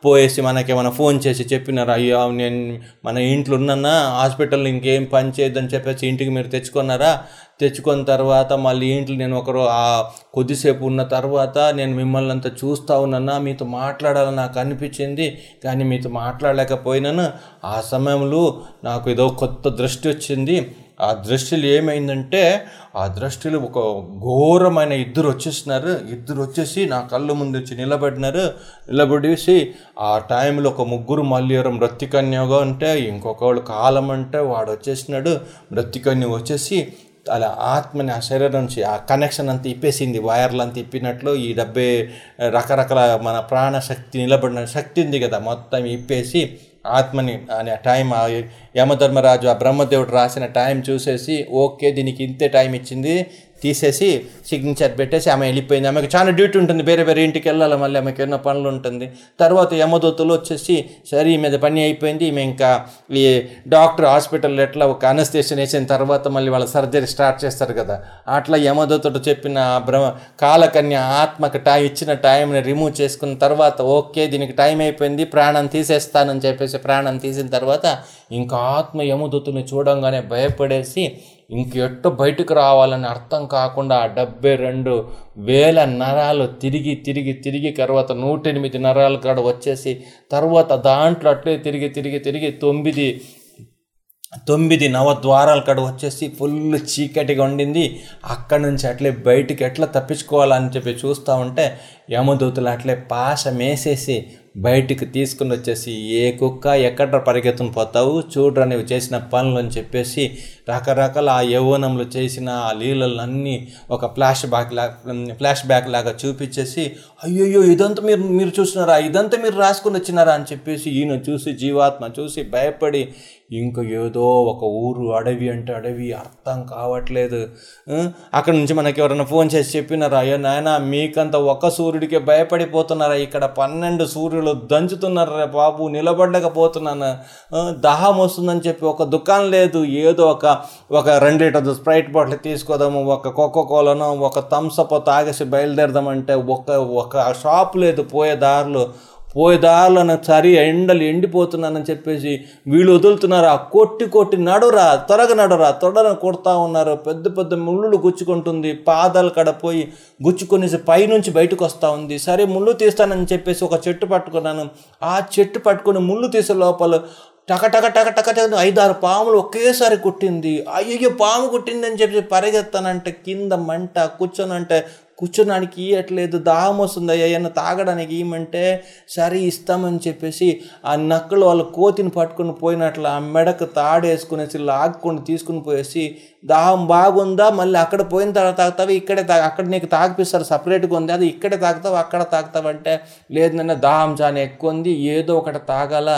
S1: పోయేసి మనకేమైనా ఫోన్ చేసి చెప్పినారా? అయ్యో నేను మన ఇంట్లో ఉన్నన్నా హాస్పిటల్ ఇంకేం పని చేయొద్దని చెప్పేసి ఇంటికి మీరు తెచ్చుకున్నారా? తెచ్చుకున్న తర్వాత మళ్ళీ ఇంట్లో నేను ఒకరు ఆ కొద్దిసేపు ఉన్న తర్వాత నేను మిమ్మల్ని అంతా చూస్తూ ఉన్నానా? మీతో మాట్లాడాలని నాకు అనిపించింది కానీ మీతో మాట్లాడలేకపోయినాను. ఆ సమయంలో నాకు ఏదో కొత్త దృష్టి వచ్చింది. ఆ దృష్టిలో ఏమైందంటే ఆ దృష్టిలో ఒక ఘోరమైన ఇద్దరు వచ్చేసినారు. ఇద్దరు వచ్చేసి నా కళ్ళ ముందు వచ్చి నిలబడినారు. నిలబడేసి ఆ టైంలో ఒక ముగ్గురు మల్లియరం మృత్తికన్యగా అంటే ఇంకొకళ్ళు కాలం అంటే వాడు వచ్చేసినాడు. మృత్తికన్య వచ్చేసి అలా ఆత్మని ఆ శరీరం నుంచి ఆ కనెక్షన్ అంతా ఇప్పేసింది. వైర్లు అంతా ఇప్పినట్లు ఈ డబ్బే రకరకాల మన ప్రాణశక్తి నిలబడిన శక్తి ఉంది కదా మొత్తం ఇప్పేసి ఆత్మని అనే టైం యమధర్మరాజు ఆ బ్రహ్మదేవుడు రాసిన టైం చూసేసి ఓకే దీనికి ఇంతే టైం ఇచ్చింది తీసేసి సిగ్నేచర్ పెట్టేసి ఆమె వెళ్ళిపోయింది. ఆమెకు చాలా డ్యూటీ ఉంటుంది. వేరే వేరే ఇంటికి వెళ్ళాలి. మళ్ళీ ఆమెకు ఎన్నో పనులు ఉంటుంది. తర్వాత యమదూతలు వచ్చేసి సరే ఈ మీద పని అయిపోయింది. ఈమె ఇంకా ఈ డాక్టర్ హాస్పిటల్ ఎట్లా ఒక అనస్థేషన్ వేసిన తర్వాత మళ్ళీ వాళ్ళ సర్జరీ స్టార్ట్ చేస్తారు కదా. అట్లా యమదూతుడు చెప్పిన బ్రహ్మ కాలకన్య ఆత్మకు టై ఇచ్చిన టైంని రిమూవ్ చేసుకున్న తర్వాత ఓకే దీనికి టైం అయిపోయింది. ప్రాణం తీసేస్తానని చెప్పేసి ప్రాణం తీసిన తర్వాత ఇంకా ఆత్మ యమదూతుని చూడంగానే భయపడేసి ఇంకెట్టు బయటకు రావాలని అర్థం కాకుండా డెబ్బై రెండు వేల నరాలు తిరిగి తిరిగి తిరిగి తర్వాత నూట ఎనిమిది నరాలు కాడ వచ్చేసి తర్వాత దాంట్లో అట్లే తిరిగి తిరిగి తిరిగి తొమ్మిది తొమ్మిది నవద్వారాల కాడ వచ్చేసి ఫుల్ చీకటిగా ఉండింది. అక్కడి నుంచి అట్లే బయటికి ఎట్లా తప్పించుకోవాలని చెప్పి చూస్తూ ఉంటే యమదూతులు అట్లే పాశ మేసేసి బయటికి తీసుకుని వచ్చేసి ఏ కుక్క ఎక్కడ పరిగెత్తుని పోతావు? చూడరా నువ్వు చేసిన పనులు అని చెప్పేసి రకరకాల ఆ యవ్వనంలో చేసిన ఆ లీలలన్నీ ఒక ఫ్లాష్ బ్యాక్ లాగా ఫ్లాష్ బ్యాక్ లాగా చూపించేసి అయ్యయ్యో ఇదంతా మీరు మీరు చూసినారా ఇదంతా మీరు రాసుకుని వచ్చినారా అని చెప్పేసి ఈయన చూసి జీవాత్మ చూసి భయపడి ఇంక ఏదో ఒక ఊరు అడవి అంటే అడవి అర్థం కావట్లేదు. అక్కడ నుంచి మనకి ఎవరైనా ఫోన్ చేసి చెప్పినారా? అయ్యో నాయన మీకంత ఒక సూర్యుడికే భయపడిపోతున్నారా? ఇక్కడ పన్నెండు సూర్యులు దంచుతున్నారా బాబు? నిలబడలేకపోతున్నాను. దాహం వస్తుందని చెప్పి ఒక దుకాణం లేదు ఏదో ఒక ఒక రెండు లీటర్ స్ప్రైట్ బాటిల్ తీసుకోదాము ఒక కోకో కోలను ఒక థమ్సప్ తాగేసి బయలుదేరదామంటే ఒక ఒక షాప్ లేదు పోయే దారిలో. పోయే దారిలో సరి ఎండలు ఎండిపోతున్నానని చెప్పేసి వీళ్ళు వదులుతున్నారు. ఆ కొట్టి కొట్టి నడురా త్వరగా నడురా త్వరగా కొడతా ఉన్నారు. పెద్ద పెద్ద ముళ్ళు గుచ్చుకుంటుంది. పాదాలు కడపోయి గుచ్చుకొనేసి పైనుంచి బయటకు వస్తూ ఉంది. సరే ముళ్ళు తీస్తానని చెప్పేసి ఒక చెట్టు పట్టుకున్నాను. ఆ చెట్టు పట్టుకొని ముళ్ళు తీసే లోపల టక టక టక టక టక ఐదారు పాములు ఒకేసారి కుట్టింది. అయ్యో పాము కుట్టిందని చెప్పి పరిగెత్తానంటే కింద మంట కూర్చొనంటే కూర్చోడానికి ఇవ్వట్లేదు దాహం వస్తుంది. ఏమన్నా తాగడానికి ఇవ్వమంటే సరే ఇస్తామని చెప్పేసి ఆ నక్కలు వాళ్ళ కోతిని పట్టుకుని పోయినట్లు ఆ మెడకు తాడేసుకునేసి లాక్కొని తీసుకుని పోయేసి దాహం బాగుందా? మళ్ళీ అక్కడ పోయిన తర్వాత తాగుతావు? ఇక్కడే తా అక్కడ నీకు తాగిపిస్తారు సపరేట్గా ఉంది. అది ఇక్కడే తాగుతావు? అక్కడ తాగుతావు? అంటే లేదన్నా దాహం చాలా ఎక్కువ ఉంది. ఏదో ఒకటి తాగాల.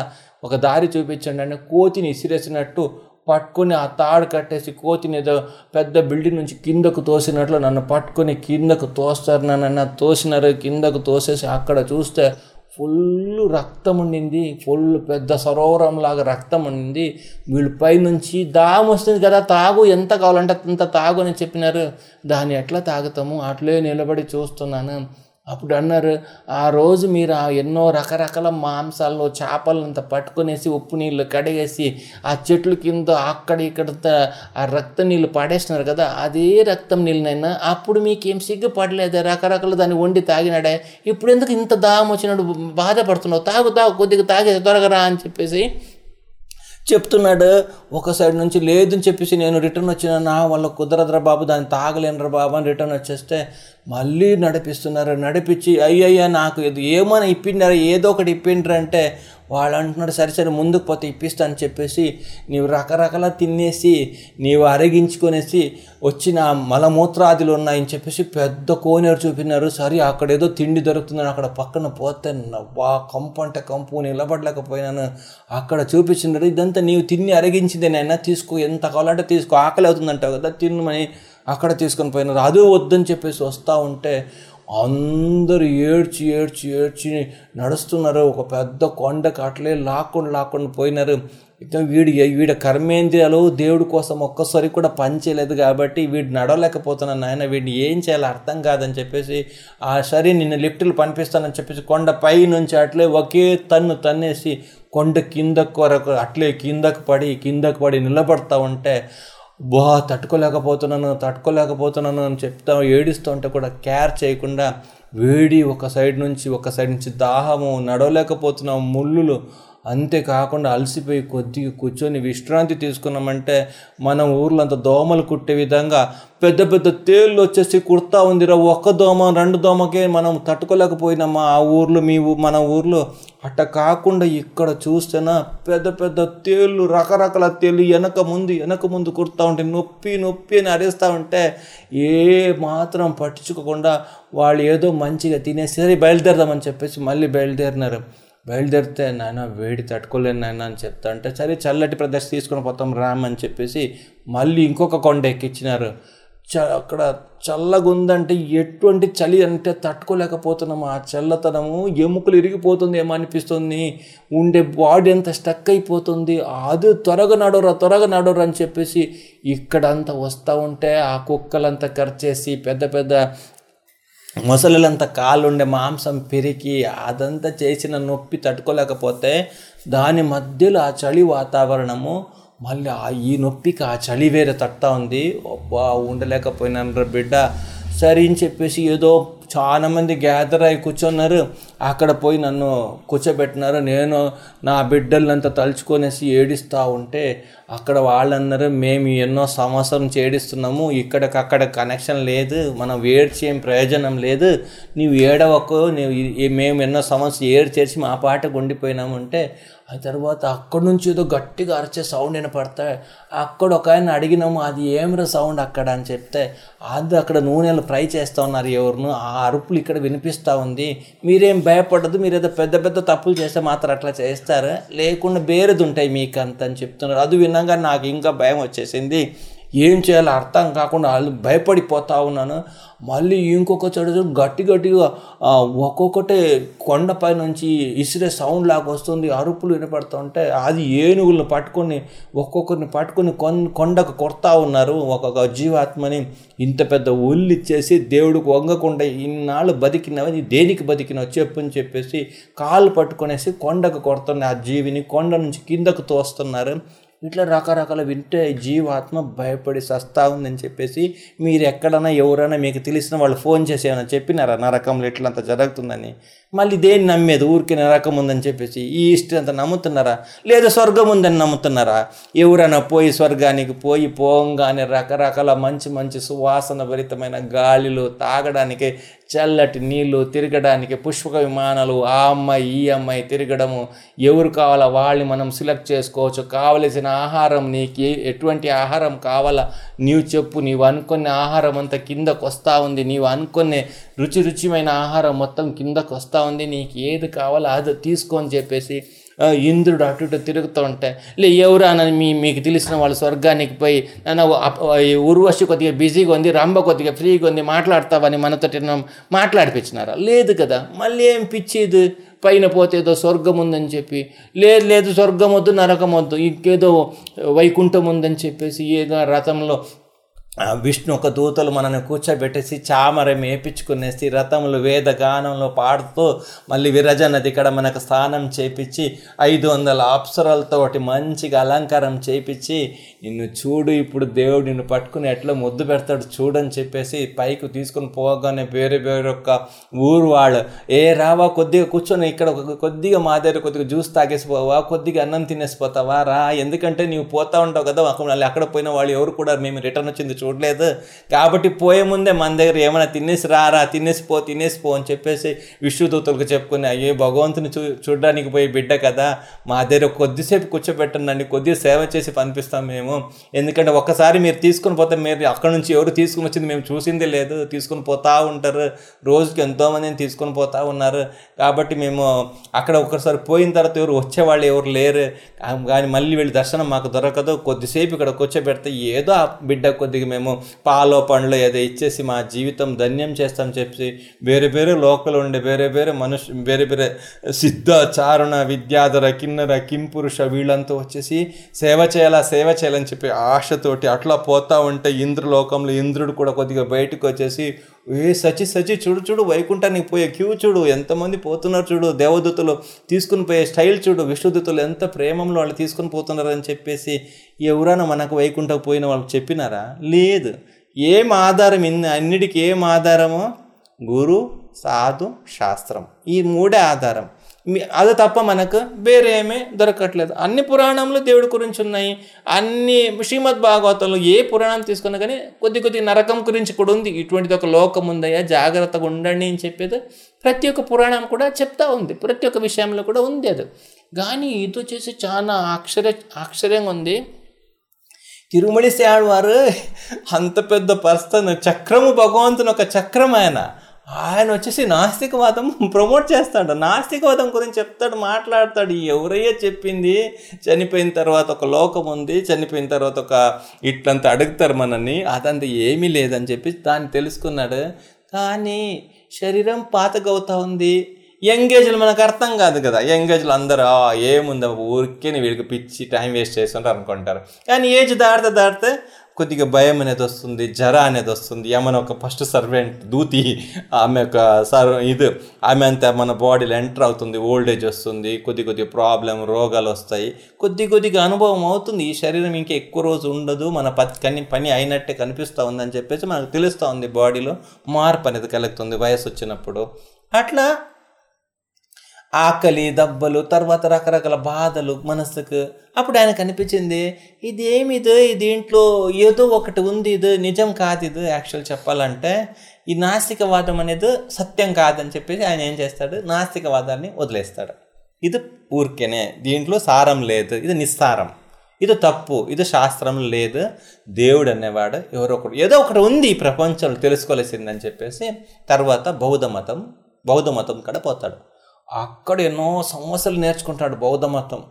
S1: ఒక దారి చూపించండి అని కోతిని ఇసిరేసినట్టు పట్టుకొని ఆ తాడు కట్టేసి కోతిని ఏదో పెద్ద బిల్డింగ్ నుంచి కిందకు తోసినట్లు నన్ను పట్టుకొని కిందకు తోస్తారు నన్ను తోసినారు కిందకు తోసేసి అక్కడ చూస్తే ఫుల్ రక్తం ఉండింది ఫుల్ పెద్ద సరోవరం లాగా రక్తం ఉండింది. వీళ్ళు పైనుంచి దాము వస్తుంది కదా తాగు ఎంత కావాలంటే అంత తాగు అని చెప్పినారు. దాన్ని ఎట్లా తాగుతాము? అట్లే నిలబడి చూస్తున్నాను. అప్పుడు అన్నారు ఆ రోజు మీరు ఆ ఎన్నో రకరకాల మాంసాల్లో చేపలంతా పట్టుకునేసి ఉప్పు నీళ్ళు కడిగేసి ఆ చెట్ల కింద అక్కడ ఇక్కడ ఆ రక్త నీళ్ళు పడేసినారు కదా అదే రక్తం నీళ్ళనైనా అప్పుడు మీకేం సిగ్గుపడలేదే? రకరకాల దాన్ని వండి తాగినాడే. ఇప్పుడు ఎందుకు ఇంత దాహం వచ్చినాడు బాధపడుతున్నావు? తాగు తాగు కొద్దిగా తాగేది త్వరగా రా అని చెప్పేసి చెప్తున్నాడు. ఒక సైడ్ నుంచి లేదని చెప్పేసి నేను రిటర్న్ వచ్చిన నా వాళ్ళ కుదరదురా బాబు దాన్ని తాగలేనురా బాబు అని రిటర్న్ వచ్చేస్తే మళ్ళీ నడిపిస్తున్నారు. నడిపించి అయ్యయ్యా నాకు ఏమైనా ఇప్పిండారా? ఏదో ఒకటి ఇప్పిండ్రు అంటే వాళ్ళు అంటున్నారు సరే సరే ముందుకు పోతే ఇప్పిస్తా అని చెప్పేసి నీవు రకరకాల తినేసి నీవు అరగించుకొనేసి వచ్చిన మలమూత్రాదులు ఉన్నాయని చెప్పేసి పెద్ద కోనేరు చూపినారు. సరే అక్కడ ఏదో తిండి దొరుకుతుందని అక్కడ పక్కన పోతే వా కంపు అంటే కంపు నిలబడలేకపోయినాను. అక్కడ చూపించినారు ఇదంతా నీవు తిని అరగించింది నైనా తీసుకో ఎంత కావాలంటే తీసుకో ఆకలి అవుతుందంటావు కదా తిన్నమని అక్కడ తీసుకొని పోయినారు. అదే వద్దని చెప్పేసి వస్తూ ఉంటే అందరూ ఏడ్చి ఏడ్చి ఏడ్చి నడుస్తున్నారు. ఒక పెద్ద కొండకు అట్లే లాక్కుండా లాక్కుండా పోయినారు. ఇక వీడి వీడి కర్మేంద్రియాలు దేవుడి కోసం ఒక్కసారి కూడా పనిచేయలేదు కాబట్టి వీడు నడవలేకపోతున్నాను నాయన. వీడిని ఏం చేయాలో అర్థం కాదని చెప్పేసి ఆ సరే నిన్ను లిఫ్ట్లు పంపిస్తానని చెప్పేసి కొండ పై నుంచి అట్లే ఒకే తన్ను తన్నేసి కొండ కిందకు వరకు అట్లే కిందకు పడి కిందకు పడి నిలబడతా ఉంటే బా తట్టుకోలేకపోతున్నాను తట్టుకోలేకపోతున్నాను అని చెప్తా ఏడుస్తూ ఉంటే కూడా కేర్ చేయకుండా వేడి ఒక సైడ్ నుంచి ఒక సైడ్ నుంచి దాహము నడవలేకపోతున్నాం ముళ్ళులు అంతేకాకుండా అలసిపోయి కొద్దిగా కూర్చొని విశ్రాంతి తీసుకున్నామంటే మన ఊర్లో అంత దోమలు కుట్టే విధంగా పెద్ద పెద్ద తేళ్ళు వచ్చేసి కుర్తా ఉందిరా ఒక్క దోమ రెండు దోమకే మనం తట్టుకోలేకపోయినామా? ఆ ఊర్లో మీ మన ఊర్లో అట్ట కాకుండా ఇక్కడ చూస్తేనా పెద్ద పెద్ద తేళ్ళు రకరకాల తేళ్ళు వెనక ముందు వెనక ముందు కుర్తా ఉంటే నొప్పి నొప్పి అని అరేస్తూ ఉంటే ఏ మాత్రం పట్టించుకోకుండా వాళ్ళు ఏదో మంచిగా తినేసి సరే బయలుదేరదామని చెప్పేసి మళ్ళీ బయలుదేరినారు. బయలుదేరితే నాయన వేడి తట్టుకోలేను నాయన అని చెప్తా అంటే సరే చల్లటి ప్రదేశం తీసుకొని పోతాం రామ్ అని చెప్పేసి మళ్ళీ ఇంకొక కొండ ఎక్కించినారు చ అక్కడ చల్లగా ఉందంటే ఎటువంటి చలి అంటే తట్టుకోలేకపోతున్నాము. ఆ చల్లతనము ఎముకలు ఇరిగిపోతుంది ఏమనిపిస్తుంది అనిపిస్తుంది. ఉండే బాడీ అంతా స్టక్ అయిపోతుంది. అది త్వరగా నడవరా త్వరగా నడవరా అని చెప్పేసి ఇక్కడంతా వస్తూ ఉంటే ఆ కుక్కలంతా కరిచేసి పెద్ద పెద్ద మొసలంత కాలుండే మాంసం పెరిగి అదంతా చేసిన నొప్పి తట్టుకోలేకపోతే దాని మధ్యలో ఆ చలి వాతావరణము మళ్ళీ ఆ ఈ నొప్పికి ఆ చలి వేరే తట్టా ఉంది. అబ్బా ఉండలేకపోయినాను బిడ్డ. సరే అని చెప్పేసి ఏదో చాలామంది గ్యాదర్ అయి కూర్చున్నారు. అక్కడ పోయి నన్ను కూర్చోబెట్టినారు. నేను నా బిడ్డలంతా తలుచుకొనేసి ఏడిస్తూ ఉంటే అక్కడ వాళ్ళు అన్నారు మేము ఎన్నో సంవత్సరం ఏడిస్తున్నాము. ఇక్కడికక్కడ కనెక్షన్ లేదు. మనం ఏడ్చేం ప్రయోజనం లేదు. నీవు ఏడవకు. నీవు మేము ఎన్నో సంవత్సరం ఏడు చేసి మా పాటకు ఉండిపోయినాము అంటే ఆ తర్వాత అక్కడి నుంచి ఏదో గట్టిగా అరిచే సౌండ్ వినపడతాయి అక్కడ ఒక ఆయన అడిగినాము అది ఏమిరా సౌండ్ అక్కడ? అని చెప్తే అది అక్కడ నూనెలు ఫ్రై చేస్తూ ఉన్నారు ఎవరును ఆ అరుపులు ఇక్కడ వినిపిస్తూ ఉంది. మీరేం భయపడదు మీరు ఏదో పెద్ద పెద్ద తప్పులు చేస్తే మాత్రం అట్లా చేస్తారు? లేకుండా బేరేది ఉంటాయి మీకు అంత అని చెప్తున్నారు. అది వినగా నాకు ఇంకా భయం వచ్చేసింది. ఏం చేయాలో అర్థం కాకుండా వాళ్ళు భయపడిపోతా ఉన్నాను. మళ్ళీ ఇంకొక చోట గట్టి గట్టిగా ఒక్కొక్కటే కొండపై నుంచి ఇసిరే సౌండ్ లాగా వస్తుంది అరుపులు వినపడుతుంటే అది ఏనుగులను పట్టుకొని ఒక్కొక్కరిని పట్టుకొని కొన్ కొండకు కొడతా ఉన్నారు ఒక్కొక్క జీవాత్మని. ఇంత పెద్ద ఒళ్ళిచ్చేసి దేవుడికి వంగకుండా ఇన్నాళ్ళు బతికినవని దేనికి బతికినావు చెప్పు అని చెప్పేసి కాలు పట్టుకునేసి కొండకు కొడుతున్న ఆ జీవిని కొండ నుంచి కిందకు తోస్తున్నారు. ఇట్లా రకరకాల వింటే జీవాత్మ భయపడి సస్తా ఉందని చెప్పేసి మీరు ఎక్కడైనా ఎవరైనా మీకు తెలిసిన వాళ్ళు ఫోన్ చేసి ఏమైనా చెప్పినారా? నరకంలో ఇట్లంత జరుగుతుందని. మళ్ళీ దేన్ని నమ్మేది? ఊరికి నరకం ఉందని చెప్పేసి ఈ హిస్టరీ అంతా నమ్ముతున్నారా? లేదా స్వర్గం ఉందని నమ్ముతున్నారా? ఎవరైనా పోయి స్వర్గానికి పోయి పోంగానే రకరకాల మంచి మంచి సువాసన భరితమైన గాలిలు తాగడానికి చల్లటి నీళ్ళు తిరగడానికి పుష్పక విమానాలు ఆ అమ్మాయి ఈ అమ్మాయి తిరగడము. ఎవరు కావాలా? వాళ్ళని మనం సెలెక్ట్ చేసుకోవచ్చు. కావలసిన ఆహారం నీకు ఎటువంటి ఆహారం కావాలా? నీవు చెప్పు నీవు అనుకునే ఆహారం అంతా కిందకు వస్తూ ఉంది. నీవు అనుకునే రుచి రుచిమైన ఆహారం మొత్తం కిందకు వస్తూ ఉంది నీకు ఏది కావాలో అది తీసుకో అని చెప్పేసి
S2: ఇంద్రుడు అటు ఇటు తిరుగుతూ ఉంటాయి లే ఎవరు అని మీ మీకు తెలిసిన వాళ్ళు స్వర్గానికి పోయి నన్ను ఉర్వశి కొద్దిగా బిజీగా ఉంది రంభ కొద్దిగా ఫ్రీగా ఉంది మాట్లాడతావని మనతో మాట్లాడిపించినారా? లేదు కదా మళ్ళీ ఏం పిచ్చిది పైన పోతే ఏదో స్వర్గం ఉందని చెప్పి లేదు లేదు స్వర్గం వద్దు నరకం వద్దు ఇంకేదో వైకుంఠం ఉందని చెప్పేసి ఏదో రథంలో విష్ణు ఒక దూతలు మనల్ని కూర్చోబెట్టేసి చామర మేపించుకునేసి రథములు వేద గానంలో పాడుతూ మళ్ళీ విరజనది ఇక్కడ మనకు స్నానం చేపించి ఐదు వందల అప్సరలతోటి మంచిగా అలంకారం చేపించి నిన్ను చూడు ఇప్పుడు దేవుడు నిన్ను పట్టుకుని ఎట్లా ముద్దు పెడతాడు చూడని చెప్పేసి పైకి తీసుకుని పోగానే వేరే వేరే ఒక ఊరు వాళ్ళు ఏ రావా కొద్దిగా కూర్చొని ఇక్కడ ఒక- కొద్దిగా మా దగ్గర కొద్దిగా జ్యూస్ తాగేసిపోవా కొద్దిగా అన్నం తినేసిపోతావా రా ఎందుకంటే నీవు పోతా ఉంటావు కదా అక్కడ మళ్ళీ అక్కడ పోయిన వాళ్ళు ఎవరు కూడా మేము రిటర్న్ వచ్చింది చూడలేదు. కాబట్టి పోయే ముందే మన దగ్గర ఏమైనా తినేసి రారా తినేసి పో తినేసి పో అని చెప్పేసి విష్ణుదూతలకు చెప్పుకుని అయ్యే భగవంతుని చూ చూడడానికి పోయి బిడ్డ కదా మా దగ్గర కొద్దిసేపు కూర్చోబెట్టండి కొద్దిగా సేవ చేసి పంపిస్తాం మేము. ఎందుకంటే ఒక్కసారి మీరు తీసుకుని పోతే మీరు అక్కడ నుంచి ఎవరు తీసుకుని వచ్చింది మేము చూసింది లేదు. తీసుకుని పోతా ఉంటారు. రోజుకి ఎంతోమందిని తీసుకొని పోతా ఉన్నారు. కాబట్టి మేము అక్కడ ఒకసారి పోయిన తర్వాత ఎవరు వచ్చేవాళ్ళు ఎవరు లేరు. కానీ మళ్ళీ వీళ్ళ దర్శనం మాకు దొరకదు. కొద్దిసేపు ఇక్కడ కూర్చోబెడితే ఏదో ఆ బిడ్డ కొద్దిగా మేము పాలో పండ్లు ఏదో ఇచ్చేసి మా జీవితం ధన్యం చేస్తాం చెప్పి వేరే వేరే లోకలు ఉండే వేరే వేరే మనుషు వేరే వేరే సిద్ధ చారుణ విద్యాధర కిన్నర కింపురుష వీళ్ళంతా వచ్చేసి సేవ చేయాలా సేవ చేయాలని చెప్పి ఆశతోటి అట్లా పోతా ఉంటే ఇంద్రలోకంలో ఇంద్రుడు కూడా కొద్దిగా బయటకు వచ్చేసి ఏ సచి సచి చూడు చూడు వైకుంఠానికి పోయే క్యూ చూడు ఎంతమంది పోతున్నారు చూడు దేవదూతలు తీసుకుని పోయే స్టైల్ చూడు విష్ణుదూతలు ఎంత ప్రేమంలో వాళ్ళు తీసుకుని పోతున్నారు అని చెప్పేసి ఎవరైనా మనకు వైకుంఠకు పోయిన వాళ్ళు చెప్పినారా? లేదు. ఏం ఆధారం ఇన్ని అన్నిటికీ ఏం ఆధారము? గురు సాధు శాస్త్రం. ఈ మూడే ఆధారం. అది తప్ప మనకు వేరే ఏమీ దొరకట్లేదు. అన్ని పురాణంలో దేవుడి గురించి ఉన్నాయి. అన్ని శ్రీమద్ భాగవతంలో ఏ పురాణం తీసుకున్నా కానీ కొద్ది కొద్ది నరకం గురించి కూడా ఉంది. ఇటువంటిది ఒక లోకం ఉందయ్యా జాగ్రత్తగా ఉండండి అని చెప్పేది ప్రతి ఒక్క పురాణం కూడా చెప్తా ఉంది. ప్రతి ఒక్క విషయంలో కూడా ఉంది అది. కానీ ఇది వచ్చేసి చాలా ఆశ్చర్య ఆశ్చర్యంగా ఉంది. తిరుమలి శాడు వారు అంత పెద్ద పర్సన్ చక్రము భగవంతుని ఒక చక్రం ఆయన ఆయన వచ్చేసి నాస్తికవాదం ప్రమోట్ చేస్తాడు. నాస్తికవాదం గురించి చెప్తాడు మాట్లాడతాడు. ఎవరయ్యో చెప్పింది చనిపోయిన తర్వాత ఒక లోకం ఉంది చనిపోయిన తర్వాత ఒక ఇట్లంతా అడుగుతారు మనల్ని అదంతా ఏమీ లేదని చెప్పి దాన్ని తెలుసుకున్నాడు. కానీ శరీరం పాతగవుతా ఉంది. ఎంగేజ్లు మనకు అర్థం కాదు కదా. ఎంగేజ్లు అందరూ "ఆ, ఏముందా ఊరికే వీళ్ళకి పిచ్చి టైం వేస్ట్ చేస్తుంటారు అనుకుంటారు. కానీ ఏజ్ దాటితే దాటితే కొద్దిగా భయం అనేది వస్తుంది జర అనేది వస్తుంది. ఏమైనా ఒక ఫస్ట్ సర్వెంట్ దూతి ఆమె ఒక సర్ ఇది ఆమె అంతా మన బాడీలో ఎంటర్ అవుతుంది ఓల్డ్ ఏజ్ వస్తుంది కొద్ది కొద్ది ప్రాబ్లం రోగాలు వస్తాయి. కొద్ది కొద్దిగా అనుభవం అవుతుంది ఈ శరీరం ఇంకా ఎక్కువ రోజు ఉండదు మన పని పని అయినట్టే కనిపిస్తూ ఉందని చెప్పేసి మనకు తెలుస్తూ ఉంది బాడీలో మార్పు అనేది కలుగుతుంది వయసు వచ్చినప్పుడు. అట్లా ఆకలి దెబ్బలు తర్వాత రకరకాల బాధలు మనసుకు అప్పుడు ఆయనకు అనిపించింది ఇది ఏమిది దీంట్లో ఏదో ఒకటి ఉంది ఇది. నిజం కాదు ఇది యాక్చువల్ చెప్పాలంటే. ఈ నాస్తికవాదం అనేది సత్యం కాదని చెప్పేసి ఆయన ఏం చేస్తాడు? నాస్తికవాదాన్ని వదిలేస్తాడు. ఇది ఊరికేనే. దీంట్లో సారం లేదు. ఇది నిస్సారం. ఇది తప్పు. ఇది శాస్త్రం లేదు. దేవుడు అనేవాడు ఎవరో ఒకడు. ఏదో ఒకటి ఉంది ఈ ప్రపంచంలో తెలుసుకోవాల్సిందని చెప్పేసి తర్వాత బౌద్ధ మతం బౌద్ధ మతం కూడా పోతాడు. అక్కడ ఎన్నో సమస్యలు నేర్చుకుంటాడు బౌద్ధ మతం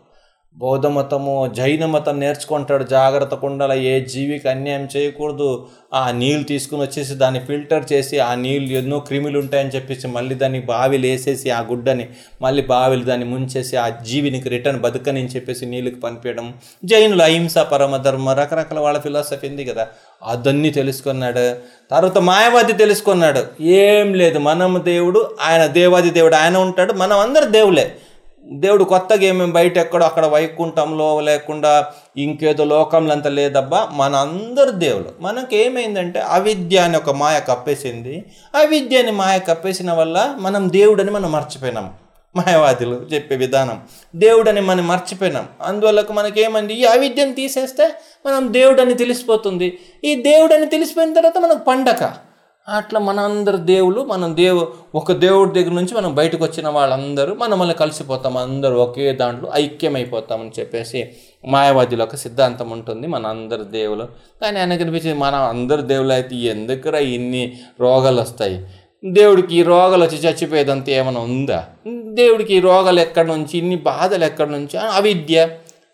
S2: బౌద్ధ మతము జైన మతం నేర్చుకుంటాడు జాగ్రత్త ఉండాలి ఏ జీవికి అన్యాయం చేయకూడదు. ఆ నీళ్ళు తీసుకుని వచ్చేసి దాన్ని ఫిల్టర్ చేసి ఆ నీళ్ళు ఎన్నో క్రిములు ఉంటాయని చెప్పేసి మళ్ళీ దాన్ని బావిలు వేసేసి ఆ గుడ్డని మళ్ళీ బావిలు దాన్ని ముంచేసి ఆ జీవినికి రిటర్న్ బతుకని అని చెప్పేసి నీళ్ళకి పంపించడం జైనులు అహింస పరమధర్మ రకరకాల వాళ్ళ ఫిలాసఫీ ఉంది కదా అదన్నీ తెలుసుకున్నాడు. తర్వాత మాయావాది తెలుసుకున్నాడు. ఏం లేదు మనం దేవుడు ఆయన దేవాది దేవుడు ఆయన ఉంటాడు మనం అందరు దేవులే. దేవుడు కొత్తగా ఏమేమి బయట ఎక్కడో అక్కడ వైకుంఠంలో లేకుండా ఇంకేదో లోకంలో అంత లేదబ్బా మన అందరు దేవుడు మనకి ఏమైందంటే అవిద్య అని ఒక మాయ కప్పేసింది. అవిద్యని మాయ కప్పేసిన వల్ల మనం దేవుడని మనం మర్చిపోయినాం. మాయవాదులు చెప్పే విధానం. దేవుడని మనం మర్చిపోయినాం. అందువల్ల మనకేమంది? ఈ అవిద్యను తీసేస్తే మనం దేవుడని తెలిసిపోతుంది. ఈ దేవుడని తెలిసిపోయిన తర్వాత మనకు పండగ అట్లా మనందరు దేవులు మనం దేవు ఒక దేవుడి దగ్గర నుంచి మనం బయటకు వచ్చిన వాళ్ళందరూ మనం మళ్ళీ కలిసిపోతాం అందరూ ఒకే దాంట్లో ఐక్యమైపోతామని చెప్పేసి మాయావాదిలో ఒక సిద్ధాంతం ఉంటుంది మన అందరు దేవులు. కానీ ఆయనకు అనిపించింది మనం అందరు దేవులు అయితే ఎందుకురా ఇన్ని రోగాలు వస్తాయి? దేవుడికి ఈ రోగాలు వచ్చి చచ్చిపోయేదంతా ఏమైనా ఉందా? దేవుడికి ఈ రోగాలు ఎక్కడి నుంచి ఇన్ని బాధలు ఎక్కడి నుంచి? అవిద్య.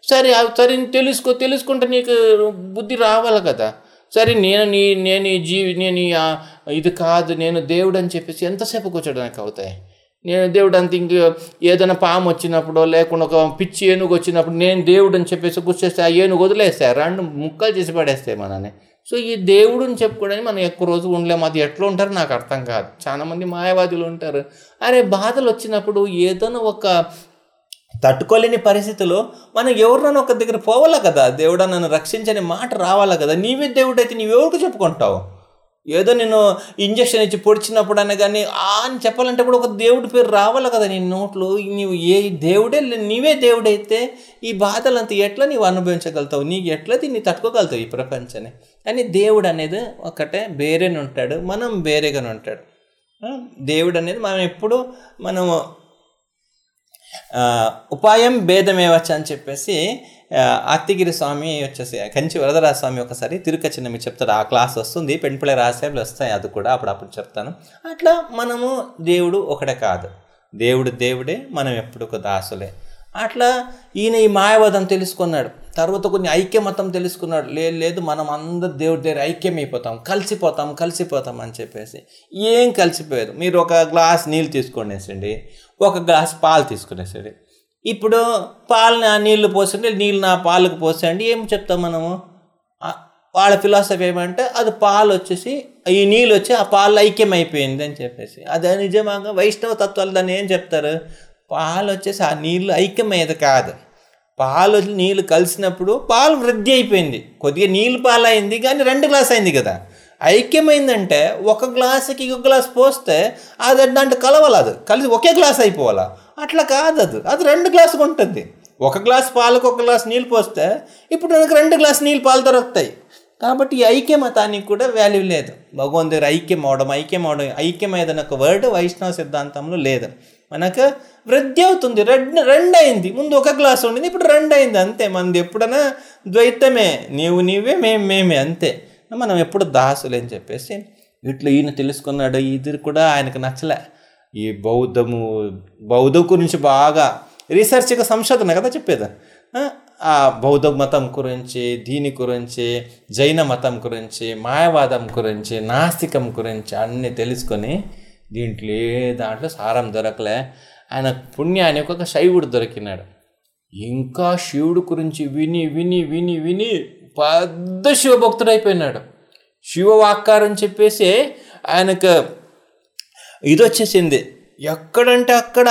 S2: సరే అవి సరే తెలుసుకో తెలుసుకుంటే నీకు బుద్ధి రావాలి కదా. సరే నేను నీ నేను ఈ జీవి నేను ఆ, ఇది కాదు నేను దేవుడు అని చెప్పేసి ఎంతసేపు కూర్చోడానికి అవుతాయి? నేను దేవుడు అంత ఇంక ఏదైనా పాము వచ్చినప్పుడు లేకుండా ఒక పిచ్చి ఏనుగు వచ్చినప్పుడు నేను దేవుడు అని చెప్పేసి కూర్చేస్తే ఆ ఏనుగు వదిలేస్తాయి రెండు ముక్కలు చేసి పడేస్తాయి మనని సో ఈ దేవుడిని చెప్పుకోవడానికి మనం ఎక్కువ రోజు ఉండలేము. అది ఎట్లా ఉంటారో నాకు అర్థం కాదు. చాలామంది మాయవాదులు మాయావాదులు ఉంటారు. అరే బాధలు వచ్చినప్పుడు ఏదైనా ఒక
S1: తట్టుకోలేని పరిస్థితిలో మనం ఎవరినైనా ఒక దగ్గర పోవాలా కదా? దేవుడా నన్ను రక్షించని మాట రావాలా కదా? నీవే దేవుడైతే నీవెవరికి చెప్పుకుంటావు? ఏదో నేను ఇంజక్షన్ ఇచ్చి పొడిచినప్పుడు అనే కానీ ఆ అని చెప్పాలంటే కూడా ఒక దేవుడి పేరు రావాలి కదా నీ నోట్లో? నీవు ఏ దేవుడే నీవే దేవుడైతే ఈ బాధలంతా ఎట్లా నీవు అనుభవించగలుగుతావు? నీకు ఎట్లా దీన్ని తట్టుకోగలుగుతావు ఈ ప్రపంచాన్ని? కానీ దేవుడు అనేది ఒకటే వేరేనే ఉంటాడు మనం వేరేగానే ఉంటాడు. దేవుడు అనేది మనం ఎప్పుడు మనము ఉపాయం భేదమేవచ్చు అని చెప్పేసి అత్తిగిరి స్వామి వచ్చేసి కంచి వరదరాజ స్వామి ఒకసారి తిరుకచ్చిన మీకు చెప్తారు ఆ క్లాస్ వస్తుంది. పెంపుళ రాసేపులు వస్తాయి. అది కూడా అప్పుడప్పుడు చెప్తాను. అట్లా మనము దేవుడు ఒకటే కాదు. దేవుడు దేవుడే మనం ఎప్పుడు ఒక దాసులే. అట్లా ఈయన ఈ మాయవాదం తెలుసుకున్నాడు. తర్వాత కొన్ని ఐక్యమతం తెలుసుకున్నాడు. లేదు లేదు మనం అందరు దేవుడి దగ్గర ఐక్యమైపోతాం. కలిసిపోతాం కలిసిపోతాం అని చెప్పేసి. ఏం కలిసిపోయేది? మీరు ఒక గ్లాస్ నీళ్ళు తీసుకునేసండి. ఒక గ్లాస్ పాలు తీసుకునేసండి. ఇప్పుడు పాలు నా నీళ్ళు పోసండి నీళ్ళు నా పాలకు పోసేయండి ఏం చెప్తాం మనము? వాళ్ళ ఫిలాసఫీ ఏమంటే అది పాలు వచ్చేసి ఈ నీళ్ళు వచ్చి ఆ పాలు ఐక్యం అయిపోయింది అని చెప్పేసి. అది నిజంగా వైష్ణవ తత్వాలు దాన్ని ఏం చెప్తారు? పాలు వచ్చేసి ఆ నీళ్ళు ఐక్యమయ్యేది కాదు. పాలు వచ్చి నీళ్ళు కలిసినప్పుడు పాలు వృద్ధి అయిపోయింది. కొద్దిగా నీళ్ళు పాలు అయింది కానీ రెండు గ్లాస్ అయింది కదా. ఐక్యమైందంటే ఒక గ్లాసుకి ఇంకొక గ్లాస్ పోస్తే అది దాంట్లో కలవాలి అది? కలిసి ఒకే గ్లాస్ అయిపోవాలా? అట్లా కాదు అది. అది రెండు గ్లాసులు ఉంటుంది ఒక గ్లాస్ పాలకు ఒక గ్లాస్ నీళ్ళు పోస్తే ఇప్పుడు నాకు రెండు గ్లాస్ నీళ్ళు పాలు దొరుకుతాయి. కాబట్టి ఈ ఐక్యమతానికి కూడా వాల్యూ లేదు. భగవాన్ దగ్గర ఐక్యం అవడం ఐక్యం అవడం ఐక్యం ఏదైనా ఒక వర్డ్ వైష్ణవ సిద్ధాంతంలో లేదు. మనకు వృద్ధి అవుతుంది. రెండు రెండు అయింది. ముందు ఒక గ్లాస్ ఉండింది ఇప్పుడు రెండు అయింది. అంతే. మనది ఎప్పుడైనా ద్వైతమే. నీవు నీవే మేము మేమే. అంతే. మనం ఎప్పుడు దాసులే అని చెప్పేసి ఇట్లా ఈయన తెలుసుకున్నాడు ఇది కూడా ఆయనకు నచ్చలే. ఈ బౌద్ధము బౌద్ధ గురించి బాగా రీసెర్చ్గా సంశోధన కదా చెప్పేది. ఆ, బౌద్ధ మతం గురించి దీని గురించి జైన మతం గురించి మాయవాదం గురించి నాస్తికం గురించి అన్నీ తెలుసుకొని దీంట్లో ఏ దాంట్లో సారం దొరకలే. ఆయన పుణ్యానికి ఒక శైవుడు దొరికినాడు. ఇంకా శివుడు గురించి విని విని విని విని పెద్ద శివభక్తుడైపోయినాడు శివవాక్కారం చెప్పేసి ఆయనకు ఇది వచ్చేసింది ఎక్కడంటే అక్కడ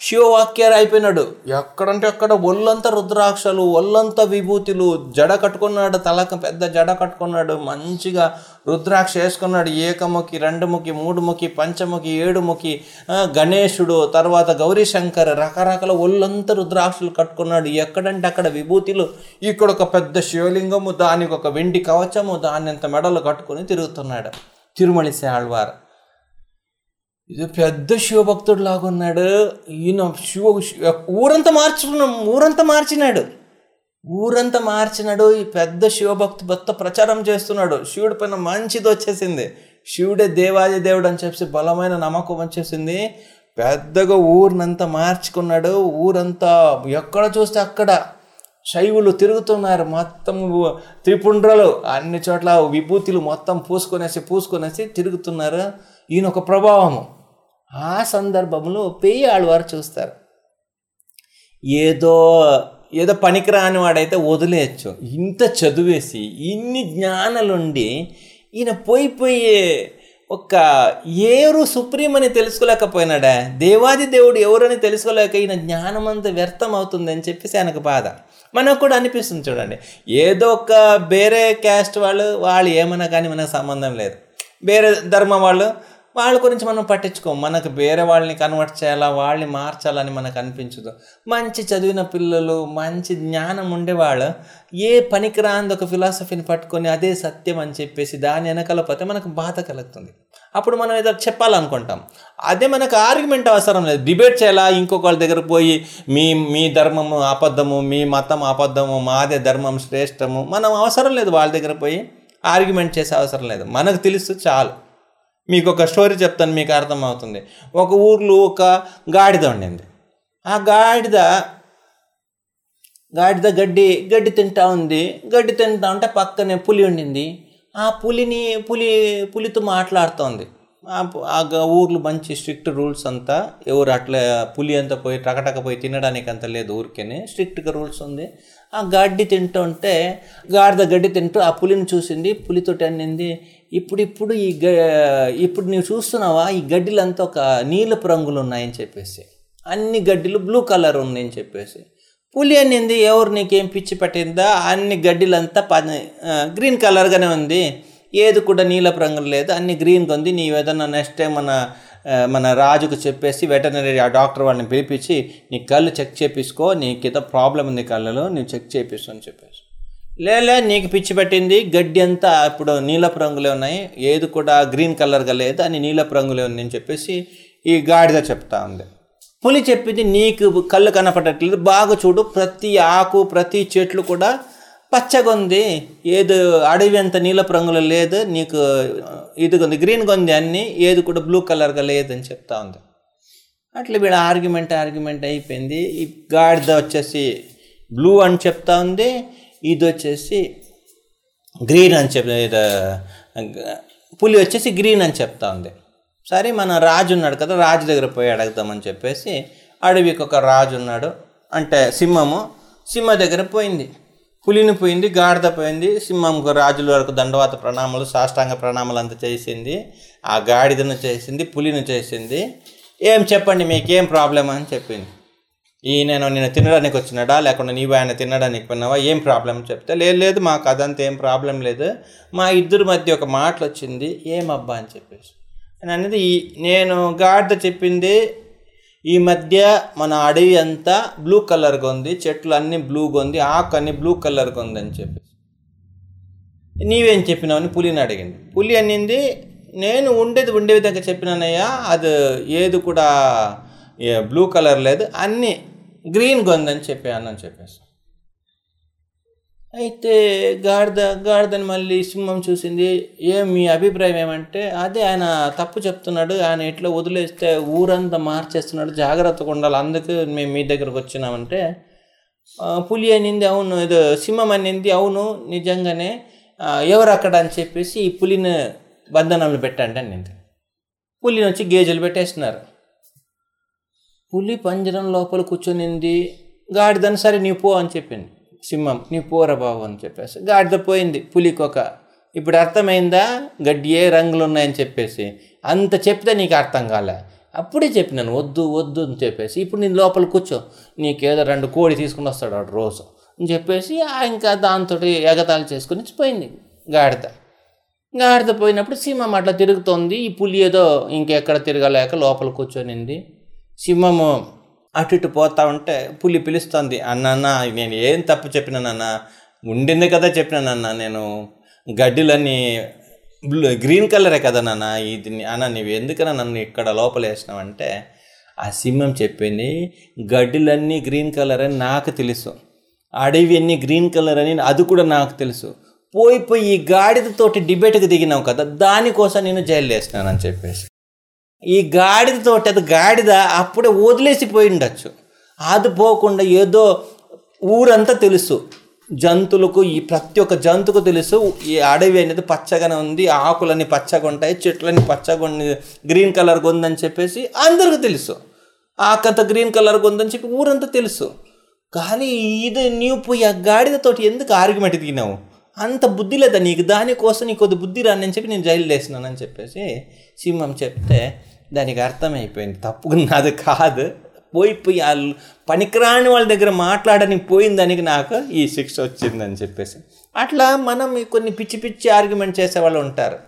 S1: శివవాక్యాలు అయిపోయినాడు. ఎక్కడంటే అక్కడ ఒళ్ళంతా రుద్రాక్షలు ఒళ్ళంతా విభూతులు జడ కట్టుకున్నాడు తలకు పెద్ద జడ కట్టుకున్నాడు మంచిగా రుద్రాక్ష వేసుకున్నాడు ఏకముఖి రెండుముఖి మూడుముఖి పంచముఖి ఏడుముఖి గణేశుడు తర్వాత గౌరీ శంకర్ రకరకాల ఒళ్ళంతా రుద్రాక్షలు కట్టుకున్నాడు. ఎక్కడంటే అక్కడ విభూతులు ఇక్కడ ఒక పెద్ద శివలింగము దానికి ఒక వెండి కవచము దాన్ని ఎంత మెడలు కట్టుకొని తిరుగుతున్నాడు. తిరుమలిసే ఆళ్వారు ఇది పెద్ద శివభక్తుడు లాగున్నాడు. ఈయన శివ ఊరంతా మార్చుకున్నాం ఊరంతా మార్చినాడు. ఊరంతా మార్చినాడు ఈ పెద్ద శివభక్తి భక్త ప్రచారం చేస్తున్నాడు. శివుడి పైన మంచిది వచ్చేసింది. శివుడే దేవాది దేవుడు అని చెప్పి బలమైన నమ్మకం వచ్చేసింది. పెద్దగా ఊరినంతా మార్చుకున్నాడు. ఊరంతా ఎక్కడ చూస్తే అక్కడ శైవులు తిరుగుతున్నారు. మొత్తం త్రిపుండ్రలు అన్ని చోట్ల విభూతులు మొత్తం పూసుకొనేసి పూసుకొనేసి తిరుగుతున్నారు. ఈయన ఒక ప్రభావము. ఆ సందర్భంలో పెయ్యి ఆడవారు చూస్తారు. ఏదో ఏదో పనికిరాని వాడైతే వదిలేయచ్చు. ఇంత చదివేసి ఇన్ని జ్ఞానాలుండి ఈయన పోయి పోయి ఒక ఏరు సుప్రీం అని తెలుసుకోలేకపోయినాడా? దేవాది దేవుడు ఎవరని తెలుసుకోలేక ఈయన జ్ఞానం అంతా వ్యర్థం అవుతుంది అని చెప్పేసి ఆయనకు బాధ. మనకు కూడా అనిపిస్తుంది చూడండి. ఏదో ఒక వేరే క్యాస్ట్ వాళ్ళు వాళ్ళు ఏమన్నా కానీ మనకు సంబంధం లేదు. వేరే ధర్మం వాళ్ళు వాళ్ళ గురించి మనం పట్టించుకోం మనకు వేరే వాళ్ళని కన్వర్ట్ చేయాలా వాళ్ళని మార్చాలని మనకు అనిపించదు. మంచి చదివిన పిల్లలు మంచి జ్ఞానం ఉండేవాళ్ళు ఏ పనికిరాంది ఒక ఫిలాసఫీని పట్టుకొని అదే సత్యం అని చెప్పేసి దాని వెనకాల పోతే మనకు బాధ కలుగుతుంది. అప్పుడు మనం ఏదో చెప్పాలనుకుంటాం. అదే మనకు ఆర్గ్యుమెంట్ అవసరం లేదు. డిబేట్ చేయాలా ఇంకొకళ్ళ దగ్గర పోయి మీ మీ ధర్మము అబద్ధము మీ మతం అబద్ధము మాదే ధర్మం శ్రేష్టము మనం అవసరం లేదు వాళ్ళ దగ్గర పోయి ఆర్గ్యుమెంట్ చేసే అవసరం లేదు. మనకు తెలుసు చాలు. మీకు ఒక స్టోరీ చెప్తాను మీకు అర్థమవుతుంది. ఒక ఊర్లో ఒక గాడిద ఉండింది. ఆ గాడిద గాడిద గడ్డి గడ్డి తింటా ఉంది. గడ్డి తింటా ఉంటే పక్కనే పులి ఉండింది. ఆ పులిని పులి పులితో మాట్లాడుతోంది. ఆ ఆ గ- ఊర్లో మంచి స్ట్రిక్ట్ రూల్స్ అంతా. ఎవరు అట్లా పులి అంతా పోయి టకటక పోయి తినడానికి అంత లేదు ఊరికేనే. స్ట్రిక్ట్గా రూల్స్ ఉంది. ఆ గడ్డి తింటుంటే ఉంటే గాడిద గడ్డి తింటూ ఆ పులిని చూసింది. పులితోటి అన్నింది. ఇప్పుడు ఇప్పుడు ఈ గ ఇప్పుడు నువ్వు చూస్తున్నావా? ఈ గడ్డిలంతా ఒక నీలపు రంగులు ఉన్నాయని చెప్పేసి. అన్ని గడ్డిలు బ్లూ కలర్ ఉన్నాయని చెప్పేసి. పులి అనింది ఎవరు నీకేం పిచ్చి పట్టిందా? అన్ని గడ్డిలంతా పని గ్రీన్ కలర్గానే ఉంది. ఏది కూడా నీలపు రంగులు లేదు. అన్ని గ్రీన్గా ఉంది. నీ ఏదన్నా నెక్స్ట్ టైం మన మన రాజుకు చెప్పేసి వెటనరీ ఆ డాక్టర్ వాళ్ళని పిలిపించి నీ కళ్ళు చెక్ చేపించుకో నీకు ఏదో ప్రాబ్లం ఉంది కళ్ళలో నువ్వు చెక్ చేపిస్తు అని చెప్పేసి. లేలే నీకు పిచ్చి పెట్టింది. గడ్డి అంతా ఇప్పుడు నీలపు రంగులే ఉన్నాయి. ఏది కూడా గ్రీన్ కలర్గా లేదు. అని నీలపు రంగులే ఉంది అని చెప్పేసి ఈ గాడిద చెప్తా ఉంది. పులి చెప్పింది నీకు కళ్ళు కనపడట్లేదు. బాగా చూడు. ప్రతి ఆకు ప్రతి చెట్లు కూడా పచ్చగా ఉంది. ఏది అడవి అంత నీలపు రంగులో లేదు. నీకు ఇది ఉంది. గ్రీన్గా ఉంది అన్ని. ఏది కూడా బ్లూ కలర్గా లేదు అని చెప్తా ఉంది. అట్లా వీడు ఆర్గ్యుమెంట్ ఆర్గ్యుమెంట్ అయిపోయింది. ఈ గాడిద వచ్చేసి బ్లూ అని చెప్తా ఉంది. ఇది వచ్చేసి గ్రీన్ అని చెప్ పులి వచ్చేసి గ్రీన్ అని చెప్తా ఉంది. సరే మన రాజు ఉన్నాడు కదా రాజు దగ్గర పోయి అడుగుదామని చెప్పేసి అడవికి ఒక రాజు ఉన్నాడు. అంటే సింహము సింహ దగ్గర పోయింది. పులిని పోయింది గాడిద పోయింది. సింహంకు రాజుల వరకు దండవాత ప్రణామాలు సాష్టాంగ ప్రణామాలు అంతా చేసింది. ఆ గాడిదను చేసింది పులిని చేసింది. ఏం చెప్పండి మీకేం ప్రాబ్లం అని చెప్పింది. ఈ నేను నేను తినడానికి వచ్చినాడా? లేకుండా నీవు ఆయన తినడానికి పోయినావా? ఏం ప్రాబ్లం చెప్తే లేదు లేదు మాకు అదంతా ఏం ప్రాబ్లం లేదు. మా ఇద్దరి మధ్య ఒక మాటలు వచ్చింది ఏమబ్బా అని చెప్పేసి. నేను అనేది ఈ నేను గాడిద చెప్పింది ఈ మధ్య మన అడవి అంతా బ్లూ కలర్గా ఉంది చెట్లు అన్నీ బ్లూగా ఉంది ఆకు అన్ని బ్లూ కలర్గా ఉంది అని చెప్పేసి. నీవేం చెప్పినావని పులిని అడిగింది. పులి అనింది నేను ఉండేది ఉండే విధంగా చెప్పినానయ్యా అది ఏది కూడా బ్లూ కలర్ లేదు. అన్నీ గ్రీన్గా అని చెప్పాను అని చెప్పేసి. అయితే గాడిద గాడిదని మళ్ళీ సింహం చూసింది. ఏం మీ అభిప్రాయం ఏమంటే అదే ఆయన తప్పు చెప్తున్నాడు. ఆయన ఇట్లా వదిలేస్తే ఊరంతా మార్చేస్తున్నాడు. జాగ్రత్తగా ఉండాలి. అందుకు మేము మీ దగ్గరకు వచ్చినామంటే పులి అనింది అవును ఏదో సింహం అనింది అవును నిజంగానే ఎవరు అక్కడ అని చెప్పేసి ఈ పులిని బంధనంలో పెట్టండి అనింది. పులిని వచ్చి గేజులు పెట్టేస్తున్నారు. పులి పంజరం లోపల కూర్చొనింది. గాడిదని సరే నీ పో అని చెప్పింది. సింహం నీ పోరా బాబు అని చెప్పేసి గాడిద పోయింది పులికి ఒక ఇప్పుడు అర్థమైందా? గడ్డి ఏ రంగులు ఉన్నాయని చెప్పేసి. అంత చెప్తే నీకు అర్థం కాలే. అప్పుడే చెప్పినాను వద్దు వద్దు అని చెప్పేసి. ఇప్పుడు నేను లోపల కూర్చో. నీకేదో రెండు కోడి తీసుకుని వస్తాడు వాడు రోజు అని చెప్పేసి ఇంకా దాంతో ఎగతాళి చేసుకుని పోయింది గాడిద. గాడిద పోయినప్పుడు సింహం అట్లా తిరుగుతోంది. ఈ పులి ఏదో ఇంకెక్కడ తిరగలేక లోపల కూర్చొనింది. సింహము అటు ఇటు పోతా ఉంటే పులి పిలుస్తుంది అన్న నేను ఏం తప్పు చెప్పినానన్నా ఉండింది కదా చెప్పినానన్నా నేను గడ్డిలన్నీ బ్లూ గ్రీన్ కలరే కదా నాన్న? ఇది అన్న నువ్వు ఎందుకన్నా నన్ను ఇక్కడ లోపలేసినావంటే ఆ సింహం చెప్పింది గడ్డిలన్నీ గ్రీన్ కలర్ అని నాకు తెలుసు. అడవి అన్ని గ్రీన్ కలర్ అని అది కూడా నాకు తెలుసు. పోయి పోయి ఈ గాడిదతోటి డిబేట్కి దిగినావు కదా దానికోసం నేను జైలు వేసినానని చెప్పేసి. ఈ గాడిదతోటి అది గాడిద అప్పుడే వదిలేసిపోయి ఉండొచ్చు అది పోకుండా ఏదో ఊరంతా తెలుసు. జంతువులకు ఈ ప్రతి ఒక్క జంతువుకు తెలుసు ఈ అడవి అనేది పచ్చగానే ఉంది ఆకులన్నీ పచ్చగా ఉంటాయి చెట్లన్నీ పచ్చగా ఉంది గ్రీన్ కలర్గా ఉందని చెప్పేసి అందరికీ తెలుసు. ఆకంత గ్రీన్ కలర్గా ఉందని చెప్పి ఊరంతా తెలుసు. కానీ ఇది నీవు పోయి ఆ గాడిదతోటి ఎందుకు ఆర్గ్యుమెంట్ దిగినావు అంత బుద్ధి లేదా? నీకు దానికోసం నీకు కొద్ది బుద్ధి రాని చెప్పి నేను జైలు వేసినానని చెప్పేసి సింహం చెప్తే దానికి అర్థమైపోయింది. తప్పు నాది కాదు. పోయి పోయి వాళ్ళు పనికిరాని వాళ్ళ దగ్గర మాట్లాడని పోయిందానికి నాకు ఈ శిక్ష వచ్చిందని చెప్పేసి. అట్లా మనం కొన్ని పిచ్చి పిచ్చి ఆర్గ్యుమెంట్ చేసే వాళ్ళు ఉంటారు.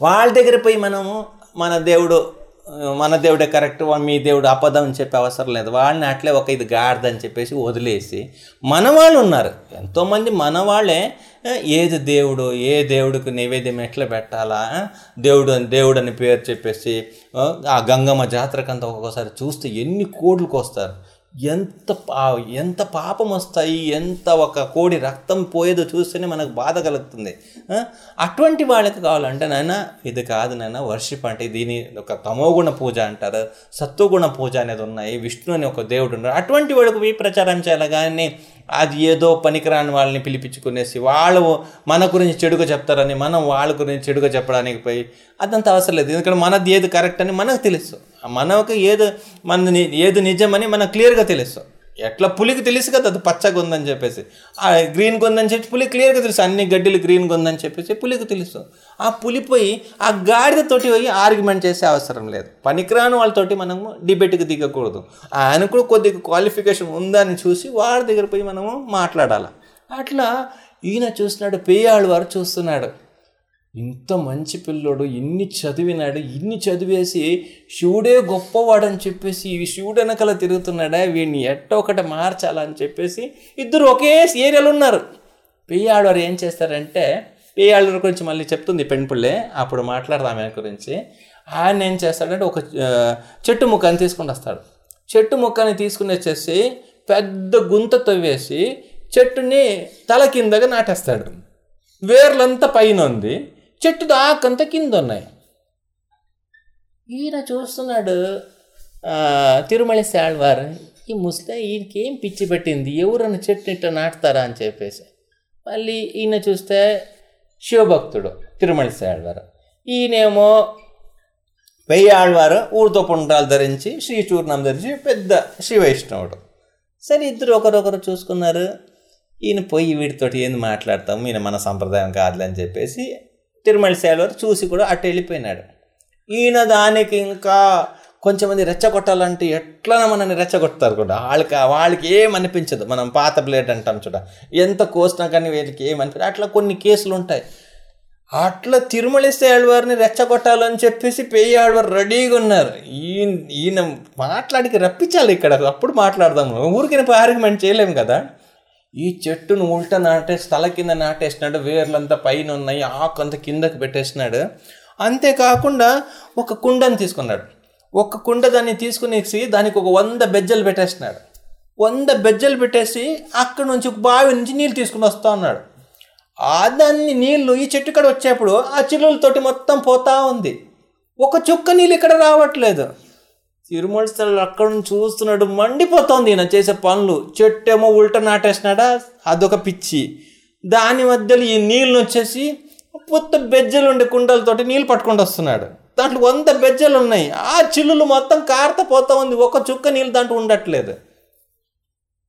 S1: వాళ్ళ దగ్గర పోయి మనము మన దేవుడు మన దేవుడే కరెక్ట్ మీ దేవుడు అపదం అని చెప్పే అవసరం లేదు. వాళ్ళని అట్లే ఒక ఇది గాడిదని చెప్పేసి వదిలేసి మన వాళ్ళు ఉన్నారు. ఎంతోమంది మనవాళ్ళే ఏది దేవుడు ఏ దేవుడికి నైవేద్యం ఎట్లా పెట్టాలా? దేవుడు అని దేవుడు అని పేరు చెప్పేసి ఆ, ఆ గంగమ్మ జాతరకంతా ఒక్కొక్కసారి చూస్తే ఎన్ని కోట్లకు వస్తారు. ఎంత పా ఎంత పాపం వస్తాయి ఎంత ఒక కోడి రక్తం పోయేదో చూస్తేనే మనకు బాధ కలుగుతుంది. అటువంటి వాళ్ళకి కావాలంటే నాయన ఇది కాదు నాయన వర్షిప్ అంటే దీని ఒక తమోగుణ పూజ అంటారు. సత్వగుణ పూజ అనేది ఉన్నాయి. విష్ణు అని ఒక దేవుడు ఉన్నారు అటువంటి వాళ్ళకు ఈ ప్రచారం చేయాలి కానీ అది ఏదో పనికిరాని వాళ్ళని పిలిపించుకునేసి వాళ్ళు మన గురించి చెడుగా చెప్తారని మనం వాళ్ళ గురించి చెడుగా చెప్పడానికి పోయి అదంత అవసరం లేదు. ఎందుకంటే మనది ఏది కరెక్ట్ అని మనకు తెలుసు. మనకు ఏది మన ఏది నిజమని మనకు క్లియర్గా తెలుసు. ఎట్లా పులికి తెలుసు కదా అది పచ్చగా ఉందని చెప్పేసి. ఆ గ్రీన్గా ఉందని చెప్పి పులి క్లియర్గా తెలుసు అన్ని గడ్డిలు గ్రీన్గా ఉందని చెప్పేసి పులికి తెలుసు. ఆ పులి పోయి ఆ గాడిదతోటి పోయి ఆర్గ్యుమెంట్ చేసే అవసరం లేదు. పనికిరాని వాళ్ళతోటి మనము డిబేట్కి దిగకూడదు. ఆయన కూడా కొద్దిగా క్వాలిఫికేషన్ ఉందని చూసి వాడి దగ్గర పోయి మనము మాట్లాడాలి. అట్లా ఈయన చూస్తున్నాడు పేయాళ్ళు వారు చూస్తున్నాడు. ఇంత మంచి పిల్లోడు ఇన్ని చదివినాడు ఇన్ని చదివేసి శివుడే గొప్పవాడని చెప్పేసి శివుడు వెనకాల తిరుగుతున్నాడా? వీడిని ఎట్ట ఒకటి మార్చాలని చెప్పేసి ఇద్దరు ఒకే ఏరియాలో ఉన్నారు. పెయ్యాడవారు ఏం చేస్తారంటే పెయ్యాడవారు గురించి మళ్ళీ చెప్తుంది పెంపుళ్ళే అప్పుడు మాట్లాడదాం ఆయన గురించి. ఆయన ఏం చేస్తాడంటే ఒక చెట్టు ముక్కని తీసుకుని వస్తాడు. చెట్టు ముక్కని తీసుకుని వచ్చేసి పెద్ద గుంత తవ్వేసి చెట్టుని తల కిందగా నాటేస్తాడు. వేర్లంతా పైన ఉంది. చెట్టు దాకంత కింద ఉన్నాయి ఈయన చూస్తున్నాడు తిరుమల శాళ్వారు ఈ ముసలి ఈయనకి ఏం పిచ్చి పెట్టింది? ఎవరన్నా చెట్టు ఇట్ట నాటుతారా అని చెప్పేసి. మళ్ళీ ఈయన చూస్తే శివభక్తుడు తిరుమల శాళ్వారు ఈయనేమో వెయ్యాళ్వారు ఊరితో పుండ్రాలు ధరించి శ్రీ చూర్ణం ధరించి పెద్ద శ్రీ వైష్ణవుడు సరే ఇద్దరు ఒకరొకరు చూసుకున్నారు. ఈయన పోయి వీడితోటి ఏంది మాట్లాడతాం? ఈయన మన సంప్రదాయం కాదులే అని చెప్పేసి తిరుమల సేలవారు చూసి కూడా అటు వెళ్ళిపోయినాడు. ఈయన దానికి ఇంకా కొంచెంమంది రెచ్చగొట్టాలంటే ఎట్లా మనల్ని రెచ్చగొడతారు కూడా. వాళ్ళకి వాళ్ళకి ఏమనిపించదు మనం పాత బ్లేడ్ అంటాం చూడ. ఎంత కోసినా కానీ వీళ్ళకి ఏం అట్లా కొన్ని కేసులు ఉంటాయి. అట్లా తిరుమలిస్తే ఆళ్వారిని రెచ్చగొట్టాలని చెప్పేసి పెయ్యి ఆళ్వారు రెడీగా ఉన్నారు. ఈయన ఈయన మాట్లాడికి రప్పించాలి ఇక్కడ. అప్పుడు మాట్లాడదాము. ఊరికి ఆర్గ్యుమెంట్ చేయలేము కదా. ఈ చెట్టును ఉల్టా నాటేసి తల కింద నాటేసినాడు వేర్లంతా పైన ఉన్నాయి ఆకు అంతా కిందకి పెట్టేసినాడు. అంతేకాకుండా ఒక కుండని తీసుకున్నాడు. ఒక కుండ దాన్ని తీసుకునేసి దానికి ఒక వంద బెజ్జలు పెట్టేసినాడు. వంద బెజ్జలు పెట్టేసి అక్కడ నుంచి ఒక బావి నుంచి నీళ్ళు తీసుకుని వస్తా ఉన్నాడు. ఆ దాన్ని నీళ్ళు ఈ చెట్టు ఇక్కడ వచ్చేప్పుడు ఆ చిల్లులతోటి మొత్తం పోతా ఉంది. ఒక చుక్క నీళ్ళు ఇక్కడ రావట్లేదు. తిరుమల స్థలం అక్కడ నుంచి చూస్తున్నాడు మండిపోతోంది ఈయన చేసే పనులు. చెట్టు ఏమో ఉల్ట నాటేసినాడా? అదొక పిచ్చి. దాని మధ్యలో ఈ నీళ్ళు వచ్చేసి పొత్త బెజ్జలు ఉండే కుండలతోటి నీళ్ళు పట్టుకుంటూ వస్తున్నాడు. దాంట్లో వంద బెజ్జలు ఉన్నాయి. ఆ చిల్లులు మొత్తం కారత పోతా ఉంది. ఒక చుక్క నీళ్ళు దాంట్లో ఉండట్లేదు.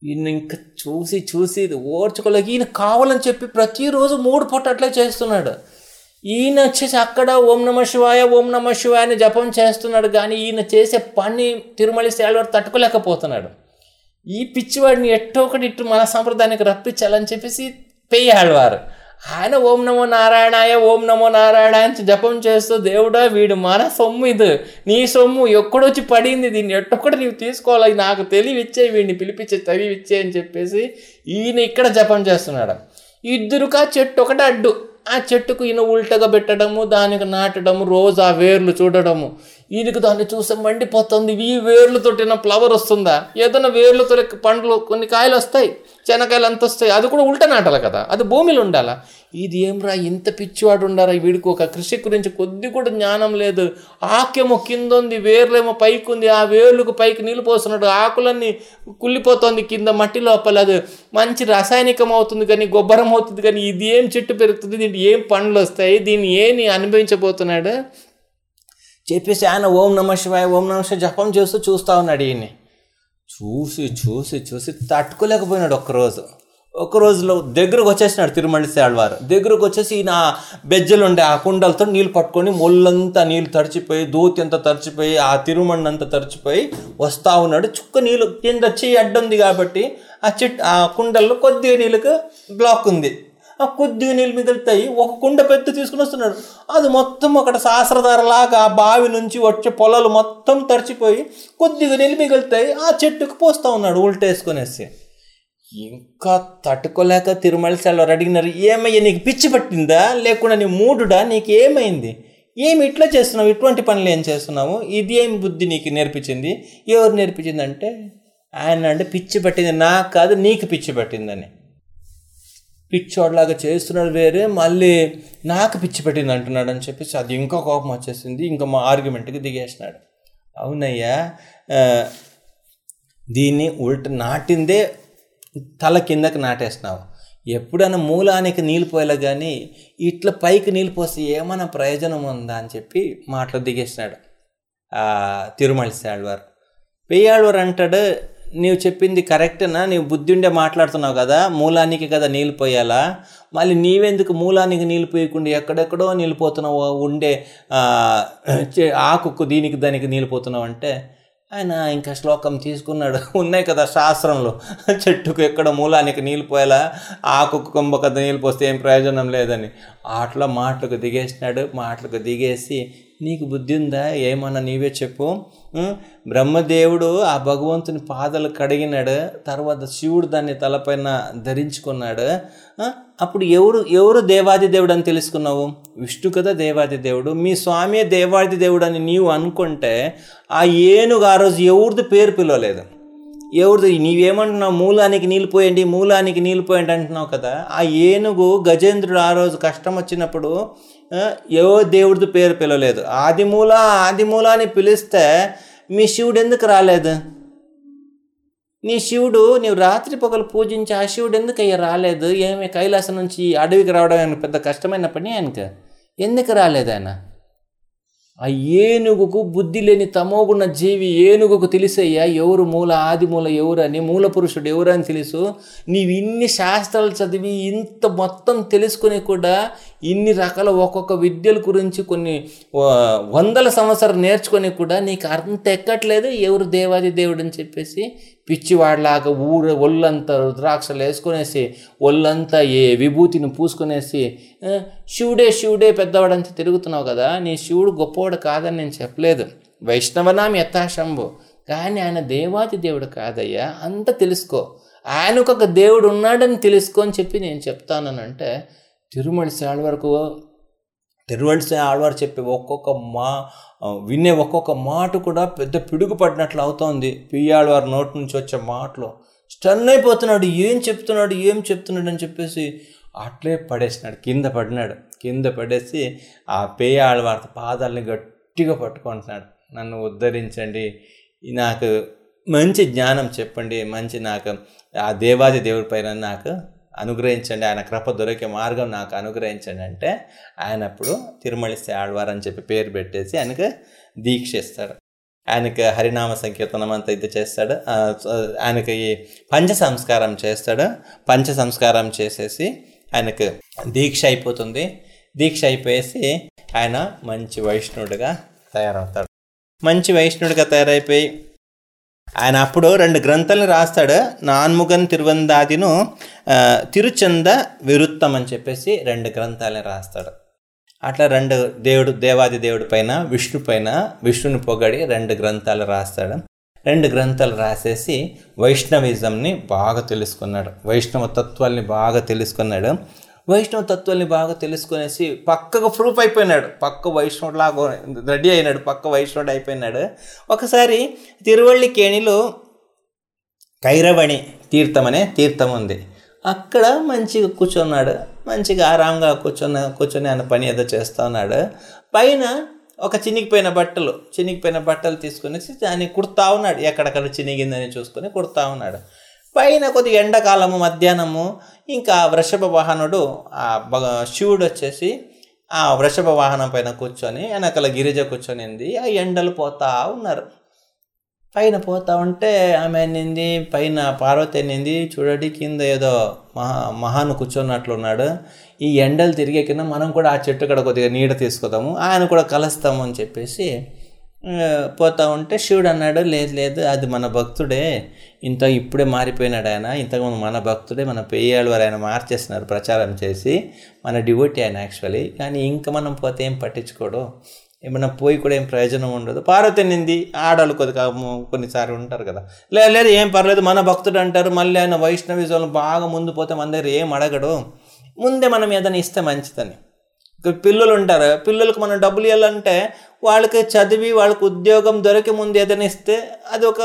S1: ఈయన ఇంకా చూసి చూసి ఇది ఓర్చుకోలేక ఈయన కావాలని చెప్పి ప్రతిరోజు మూడు పొట్టట్లే చేస్తున్నాడు. ఈయన వచ్చేసి అక్కడ ఓం నమ శివాయ ఓం నమ శివాయ అని జపం చేస్తున్నాడు కానీ ఈయన చేసే పని తిరుమల సేలవారు తట్టుకోలేకపోతున్నాడు. ఈ పిచ్చివాడిని ఎట్టో ఒకటి ఇటు మన సంప్రదాయానికి రప్పించాలని చెప్పేసి పెయ్యాళ్ళవారు ఆయన ఓం నమో నారాయణాయ ఓం నమో నారాయణ అని జపం చేస్తూ దేవుడా వీడు మన సొమ్ము ఇది. నీ సొమ్ము ఎక్కడొచ్చి పడింది? దీన్ని ఎట్టొక్కటి నీవు తీసుకోవాలి. నాకు తెలివిచ్చే వీడిని పిలిపించే తెలివిచ్చే అని చెప్పేసి ఈయన ఇక్కడ జపం చేస్తున్నాడు. ఇద్దరుకా చెట్టు ఒకటి అడ్డు. ఆ చెట్టుకు ఈయన ఉల్టగా పెట్టడము దానికి నాటడము రోజు ఆ వేర్లు చూడడము. ఈయనకు దాన్ని చూస్తే మండిపోతుంది. ఈ వేర్లతోటి ఫ్లవర్ వస్తుందా? ఏదైనా వేర్లతో పండ్లు కొన్ని కాయలు వస్తాయి చెనకాయలు అంత వస్తాయి. అది కూడా ఉల్ట నాటాలి కదా? అది భూమిలో ఉండాలా? ఇది ఏమ్రా ఇంత పిచ్చివాడు ఉండారా వీడికి? ఒక కృషి గురించి కొద్ది కూడా జ్ఞానం లేదు. ఆకేమో కింద ఉంది వేర్లేమో పైకి ఉంది ఆ వేర్లకు పైకి నీళ్ళు పోస్తున్నాడు ఆకులన్నీ కుళ్ళిపోతుంది కింద మట్టి లోపల. అది మంచి రసాయనికం అవుతుంది కానీ గొబ్బరం అవుతుంది కానీ ఇది ఏం చెట్టు పెరుగుతుంది? దీనికి ఏం పండ్లు వస్తాయి? దీన్ని ఏమి అనుభవించబోతున్నాడు? చెప్పేసి ఆయన ఓం నమ శివాయ ఓం నమ శివాయ జపం చేస్తూ చూస్తూ ఉన్నాడు ఈయన్ని. చూసి చూసి చూసి తట్టుకోలేకపోయినాడు ఒక్కరోజు. ఒక రోజులో దగ్గరకు వచ్చేసినాడు తిరుమల సేళ్వారు దగ్గరకు వచ్చేసి ఈయన బెజ్జలు ఉండే ఆ కుండలతో నీళ్ళు పట్టుకొని ముళ్ళంతా నీళ్ళు తడిచిపోయి దూతి అంతా తడిచిపోయి ఆ తిరుమండ అంతా తడిచిపోయి వస్తూ ఉన్నాడు. చుక్క నీళ్ళు కింద వచ్చి అడ్డుంది కాబట్టి ఆ చెట్టు ఆ కుండల్లో కొద్దిగా నీళ్ళకు బ్లాక్ ఉంది. ఆ కొద్దిగా నీళ్ళు మిగులుతాయి. ఒక కుండ పెద్ద తీసుకుని వస్తున్నాడు. అది మొత్తం అక్కడ శాస్త్రధారలాగా ఆ బావి నుంచి వచ్చే పొలాలు మొత్తం తడిచిపోయి కొద్దిగా నీళ్ళు మిగులుతాయి. ఆ చెట్టుకు పోస్తూ ఉన్నాడు ఉల్టేసుకునేసి. ఇంకా తట్టుకోలేక తిరుమల సెలవు అడిగినారు ఏమయ్యా నీకు పిచ్చి పట్టిందా? లేకుండా నీ మూడుడా? నీకు ఏమైంది? ఏమి ఇట్లా చేస్తున్నావు? ఇటువంటి పనులు ఏం చేస్తున్నావు? ఇది ఏం బుద్ధి నీకు నేర్పించింది? ఎవరు నేర్పించింది అంటే ఆయన అంటే పిచ్చి పట్టింది. నాకు కాదు నీకు పిచ్చి పట్టిందని. పిచ్చోడ్లాగా చేస్తున్నాడు వేరే మళ్ళీ నాకు పిచ్చి పెట్టింది అంటున్నాడు అని చెప్పేసి అది ఇంకా కోపం వచ్చేసింది. ఇంకా మా ఆర్గ్యుమెంట్కి దిగేసినాడు. అవునయ్యా దీన్ని ఉల్ట నాటిందే తల కిందకి నాటేసినావు ఎప్పుడైనా మూలానికి నీళ్ళు పోయలే కానీ ఇట్లా పైకి నీళ్ళు పోస్తే ఏమైనా ప్రయోజనం ఉందా అని చెప్పి మాటలు దిగేసినాడు. తిరుమల శాళ్వారు పెయ్యాళ్వారు అంటాడు నీవు చెప్పింది కరెక్టేనా? నీవు బుద్ధి ఉండే మాట్లాడుతున్నావు కదా మూలానికి కదా నీళ్ళు పోయాలా? మళ్ళీ నీవెందుకు మూలానికి నీళ్ళు పోయకుండా ఎక్కడెక్కడో నీళ్ళు పోతున్నావు ఉండే ఆకుకు దీనికి దానికి నీళ్ళు పోతున్నావు అంటే? ఆయన ఇంకా శ్లోకం తీసుకున్నాడు. ఉన్నాయి కదా శాస్త్రంలో. చెట్టుకు ఎక్కడ మూలానికి నీళ్ళు పోయేలా? ఆకు కుంభ కదా నీళ్ళు పోస్తే ఏం ప్రయోజనం లేదని. అట్లా మాటలకు దిగేసినాడు. మాటలకు దిగేసి నీకు బుద్ధి ఉందా? ఏమన్నా నీవే చెప్పు. బ్రహ్మదేవుడు ఆ భగవంతుని పాదలు కడిగినాడు తర్వాత శివుడు దాన్ని తలపైన ధరించుకున్నాడు. అప్పుడు ఎవరు ఎవరు దేవాది దేవుడు అని తెలుసుకున్నావు? విష్ణు కదా దేవాది దేవుడు. మీ స్వామి దేవాది దేవుడు అని నీవు అనుకుంటే ఆ ఏనుగు ఆ రోజు ఎవరిది పేరు పిలవలేదు. ఎవరిది? నీవేమంటున్నావు? మూలానికి నీళ్ళు పోయండి మూలానికి నీళ్ళు పోయండి అంటున్నావు కదా. ఆ ఏనుగు గజేంద్రుడు ఆ రోజు కష్టం వచ్చినప్పుడు ఏవో దేవుడిది పేరు పిలవలేదు. ఆదిమూల ఆదిమూల అని పిలిస్తే మీ శివుడు ఎందుకు రాలేదు? నీ శివుడు నీవు రాత్రి పొగలు పూజించి ఆ శివుడు ఎందుకు అయ్యా రాలేదు? ఏమి కైలాసం నుంచి అడవికి రావడం ఆయన పెద్ద కష్టమైన పని ఆయనకి? ఎందుకు రాలేదు ఆయన? ఆ ఏనుగుకు బుద్ధి లేని తమోగుణ జీవి ఏనుగుకు తెలిసయ్యా ఎవరు మూల ఆది మూల ఎవరని మూల పురుషుడు ఎవరని తెలుసు. నీవు ఇన్ని శాస్త్రాలు చదివి ఇంత మొత్తం తెలుసుకుని కూడా ఇన్ని రకాల ఒక్కొక్క విద్యల గురించి కొన్ని వందల సంవత్సరాలు నేర్చుకొని కూడా నీకు అర్థం తెక్కట్లేదు ఎవరు దేవాది దేవుడు అని చెప్పేసి పిచ్చివాడిలాగా ఊరు ఒళ్ళంతా రుద్రాక్షలు వేసుకునేసి ఒళ్ళంతా ఏ విభూతిని పూసుకునేసి శివుడే శివుడే పెద్దవాడంతా తిరుగుతున్నావు కదా నీ శివుడు గొప్పవాడు కాదని నేను చెప్పలేదు. వైష్ణవనామ యథాశంభు. కానీ ఆయన దేవాది దేవుడు కాదయ్యా అంత తెలుసుకో. ఆయనకు ఒక దేవుడు ఉన్నాడని తెలుసుకో అని చెప్పి నేను చెప్తానంటే తిరుమల సాల్ వరకు ఆళ్వారు చెప్పే ఒక్కొక్క మా వినే ఒక్కొక్క మాట కూడా పెద్ద పిడుగు పడినట్లు అవుతోంది. పియ్యాళ్ళవారి నోటి నుంచి వచ్చే మాటలు. స్టన్ అయిపోతున్నాడు ఏం చెప్తున్నాడు ఏం చెప్తున్నాడు అని చెప్పేసి అట్లే పడేసినాడు కింద పడినాడు. కింద పడేసి ఆ పేయాళ్వారి పాదాలని గట్టిగా పట్టుకుంటున్నాడు. నన్ను ఉద్ధరించండి నాకు మంచి జ్ఞానం చెప్పండి మంచి నాకు ఆ దేవాది దేవుడి పైన నాకు అనుగ్రహించండి. ఆయన కృప దొరికే మార్గం నాకు అనుగ్రహించండి అంటే ఆయన అప్పుడు తిరుమలిస్తే ఆడవారు అని చెప్పి పేరు పెట్టేసి ఆయనకు దీక్ష ఇస్తాడు. ఆయనకి హరినామ సంకీర్తనం అంతా ఇది చేస్తాడు. ఆయనకి ఈ పంచ సంస్కారం చేస్తాడు. పంచ సంస్కారం చేసేసి ఆయనకు దీక్ష అయిపోతుంది. దీక్ష అయిపోయేసి ఆయన మంచి వైష్ణవుడిగా తయారవుతాడు. మంచి వైష్ణవుడిగా తయారైపోయి ఆయన అప్పుడు రెండు గ్రంథాలను రాస్తాడు. నాన్ముగన్ తిరువందాదిను తిరుచంద విరుత్తం అని చెప్పేసి రెండు గ్రంథాలను రాస్తాడు. అట్లా రెండు దేవుడు దేవాది దేవుడి పైన విష్ణు పైన విష్ణుని పొగడి రెండు గ్రంథాలు రాస్తాడు. రెండు గ్రంథాలు రాసేసి వైష్ణవిజంని బాగా తెలుసుకున్నాడు. వైష్ణవ తత్వాల్ని బాగా తెలుసుకున్నాడు. వైష్ణవ తత్వాల్ని బాగా తెలుసుకునేసి పక్కకు ప్రూఫ్ అయిపోయినాడు. పక్క వైష్ణవులాగా రెడీ అయినాడు. పక్క వైష్ణవుడు అయిపోయినాడు. ఒకసారి తిరువళ్ళి కేణిలో కైరవణి తీర్థం అనే తీర్థం ఉంది. అక్కడ మంచిగా కూర్చున్నాడు. మంచిగా ఆరాంగా కూర్చొని కూర్చొని ఆయన పని ఏదో చేస్తూ ఉన్నాడు. పైన ఒక చినిగిపోయిన బట్టలు చినిగిపోయిన బట్టలు తీసుకునేసి దాన్ని కుడతా ఉన్నాడు. ఎక్కడెక్కడ చినిగిందని చూసుకొని కుడతా ఉన్నాడు. పైన కొద్దిగా ఎండాకాలము మధ్యాహ్నము ఇంకా వృషభ వాహనుడు ఆ భగ శివుడు వచ్చేసి ఆ వృషభ వాహనం పైన కూర్చొని వెనకాల గిరిజ కూర్చొనింది. ఆ ఎండలు పోతా ఉన్నారు. పైన పోతా ఉంటే ఆమె అనింది పైన పార్వతి అనింది చూడండి కింద ఏదో మహా మహాను కూర్చున్నట్లున్నాడు. ఈ ఎండలు తిరిగే కింద మనం కూడా ఆ చెట్టు కూడా కొద్దిగా నీడ తీసుకుందాము ఆయన కూడా కలుస్తాము అని చెప్పేసి పోతా ఉంటే శివుడు అన్నాడు లేదు లేదు అది మన భక్తుడే. ఇంత ఇప్పుడే మారిపోయినాడు ఆయన. ఇంతకుముందు మన భక్తుడే మన పెయ్యాళ్ళు వారు ఆయన మార్చేస్తున్నారు ప్రచారం చేసి. మన డివోటీ ఆయన యాక్చువల్లీ. కానీ ఇంకా మనం పోతే ఏం పట్టించుకోడు. ఏమన్నా పోయి కూడా ఏం ప్రయోజనం ఉండదు. పార్వతి నింది ఆడవాళ్ళు కొద్దిగా కొన్నిసార్లు ఉంటారు కదా. లేదు లేదు ఏం పర్లేదు మన భక్తుడు అంటారు. మళ్ళీ ఆయన వైష్ణవిజం బాగా ముందు పోతే మన దగ్గర ఏం అడగడు. ముందే మనం ఏదైనా ఇస్తే మంచిదని. పిల్లలు ఉంటారు? పిల్లలకు మనం డబ్బులు ఇవ్వాలంటే వాళ్ళకి చదివి వాళ్ళకి ఉద్యోగం దొరికి ముందు ఏదైనా ఇస్తే అది ఒక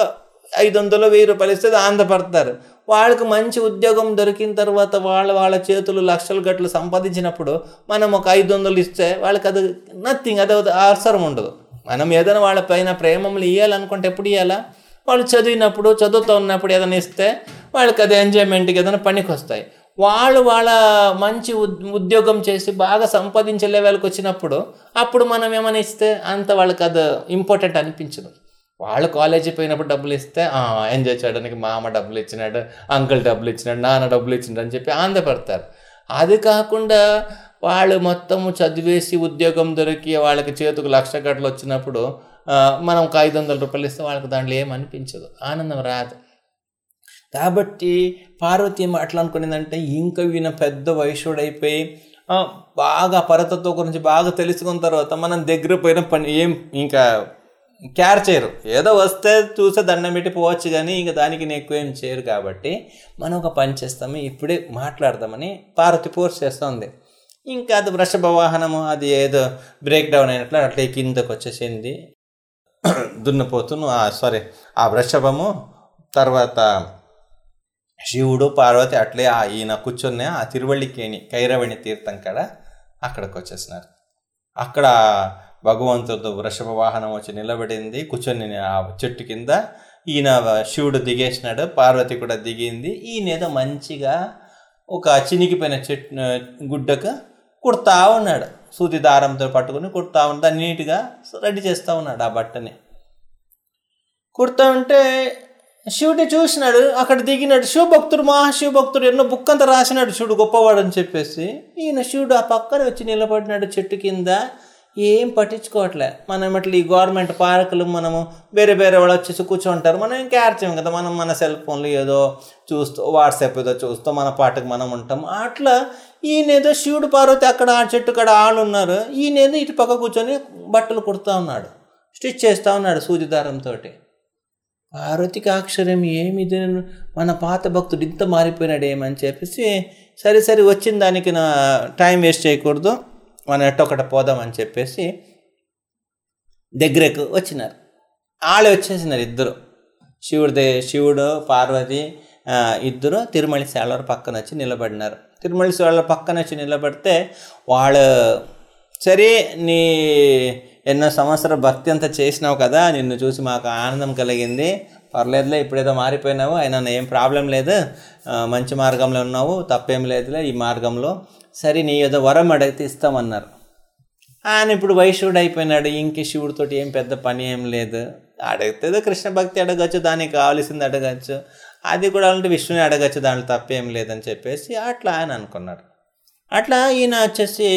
S1: ఐదు వందలు వెయ్యి రూపాయలు ఇస్తే ఆనందపడతారు వాళ్ళకి మంచి ఉద్యోగం దొరికిన తర్వాత వాళ్ళ వాళ్ళ చేతులు లక్షలు గట్లు సంపాదించినప్పుడు మనం ఒక ఐదు వందలు ఇస్తే వాళ్ళకి అది నథింగ్ అది అవసరం ఉండదు. మనం ఏదైనా వాళ్ళ పైన ప్రేమలు ఇవ్వాలనుకుంటే ఎప్పుడు ఇవ్వాలా వాళ్ళు చదివినప్పుడు చదువుతూ ఉన్నప్పుడు ఏదైనా ఇస్తే వాళ్ళకి అది ఎంజాయ్మెంట్కి ఏదైనా పనికి వస్తాయి వాళ్ళు వాళ్ళ మంచి ఉద్యోగం చేసి బాగా సంపాదించే లెవెల్కి వచ్చినప్పుడు అప్పుడు మనం ఏమైనా ఇస్తే అంత వాళ్ళకి అది ఇంపార్టెంట్ అనిపించదు. వాళ్ళు కాలేజీ పోయినప్పుడు డబ్బులు ఇస్తే ఎంజాయ్ చేయడానికి మా అమ్మ డబ్బులు ఇచ్చినాడు అంకుల్ డబ్బులు ఇచ్చినాడు నాన్న డబ్బులు ఇచ్చినాడు అని చెప్పి ఆనందపడతారు. అది కాకుండా వాళ్ళు మొత్తము చదివేసి ఉద్యోగం దొరికి వాళ్ళకి చేతికి లక్ష గట్లు వచ్చినప్పుడు మనం ఒక ఐదు వందల రూపాయలు ఇస్తే వాళ్ళకి దాంట్లో ఏమనిపించదు ఆనందం రాదు. కాబట్టి పార్వతి ఏమో అట్లా అనుకునేదంటే ఇంకా ఈయన పెద్ద వయసుడైపోయి బాగా పరతత్వ గురించి బాగా తెలుసుకున్న తర్వాత మనం దగ్గర పోయిన పని ఏం ఇంకా క్యార్ చేయరు. ఏదో వస్తే చూసే దండం పెట్టి పోవచ్చు కానీ ఇంకా దానికి నేను ఎక్కువ ఏం చేయరు కాబట్టి మనం ఒక పని చేస్తాము ఇప్పుడే మాట్లాడదామని పార్వతి ఫోర్స్ చేస్తుంది. ఇంకా అది వృషభ వాహనము అది ఏదో బ్రేక్ డౌన్ అయినట్లు అట్లా కిందకు వచ్చేసింది. దున్నపోతును సారీ ఆ వృషభము తర్వాత శివుడు పార్వతి అట్లే ఆ ఈయన కూర్చొని ఆ తిరువళ్ళికేణి కైరవణి తీర్థం కాడ అక్కడికి వచ్చేసినారు అక్కడ భగవంతుడు వృషభ వాహనం వచ్చి నిలబడింది. కూర్చొని ఆ చెట్టు కింద ఈయన శివుడు దిగేసినాడు పార్వతి కూడా దిగింది. ఈయన ఏదో మంచిగా ఒక చినిగిపోయిన చెట్టు గుడ్డకు కుడతా ఉన్నాడు. సూది దారంతో పట్టుకుని కుడతా ఉంటా నీట్గా రెడీ చేస్తూ ఉన్నాడు ఆ బట్టని. కుడతా ఉంటే శివుడిని చూసినాడు అక్కడ దిగినాడు. శివభక్తుడు మహాశివభక్తుడు ఎన్నో బుక్ అంతా రాసినాడు. శివుడు గొప్పవాడు అని చెప్పేసి ఈయన శివుడు ఆ పక్కన వచ్చి నిలబడినాడు చెట్టు కింద. ఏం పట్టించుకోవట్లే. మనం ఇట్లా ఈ గవర్నమెంట్ పార్కులు మనము వేరే వేరే వాళ్ళు వచ్చేసి కూర్చుంటారు. మనం ఏం క్యార్ చేయం కదా. మనం మన సెల్ ఫోన్లు ఏదో చూస్తూ వాట్సాప్ ఏదో చూస్తూ మన పాటకు మనం ఉంటాం. అట్లా ఈయన ఏదో శివుడు పార్వతి అక్కడ ఆ చెట్టు కాడ ఆళ్ళు ఉన్నారు. ఈయన ఏదో ఇటు పక్క కూర్చొని బట్టలు కుడుతూ ఉన్నాడు. స్టిచ్ చేస్తూ ఉన్నాడు సూది దారంతో పార్వతికి అక్షరం ఏమి ఇది మన పాత భక్తుడు ఇంత మారిపోయినాడు ఏమని చెప్పేసి సరే సరే వచ్చిన దానికి నా టైం వేస్ట్ చేయకూడదు మనం ఎట్టొకట పోదామని చెప్పేసి దగ్గరకు వచ్చినారు. వాళ్ళు వచ్చేసినారు ఇద్దరు. శివుడి శివుడు పార్వతి ఇద్దరు తిరుమల శాలవారు పక్కన వచ్చి నిలబడినారు. తిరుమల శాలవారు పక్కన వచ్చి నిలబడితే వాళ్ళు సరే నీ ఎన్నో సంవత్సర భక్తి అంతా చేసినావు కదా నిన్ను చూసి మాకు ఆనందం కలిగింది. పర్లేదులే ఇప్పుడేదో మారిపోయినావు అయినా ఏం ప్రాబ్లం లేదు. మంచి మార్గంలో ఉన్నావు తప్పేం లేదులే ఈ మార్గంలో. సరే నీ ఏదో వరం అడిగితే ఇస్తామన్నారు. ఆయన ఇప్పుడు వైశ్యుడు అయిపోయినాడు ఇంక శివుడితోటి ఏం పెద్ద పని ఏం లేదు. అడిగితేదో కృష్ణ భక్తి అడగచ్చు దానికి కావలసింది అడగచ్చు. అది కూడా అంటే విష్ణుని అడగచ్చు దాంట్లో తప్పేం లేదని చెప్పేసి అట్లా ఆయన అనుకున్నారు. అట్లా ఈయన వచ్చేసి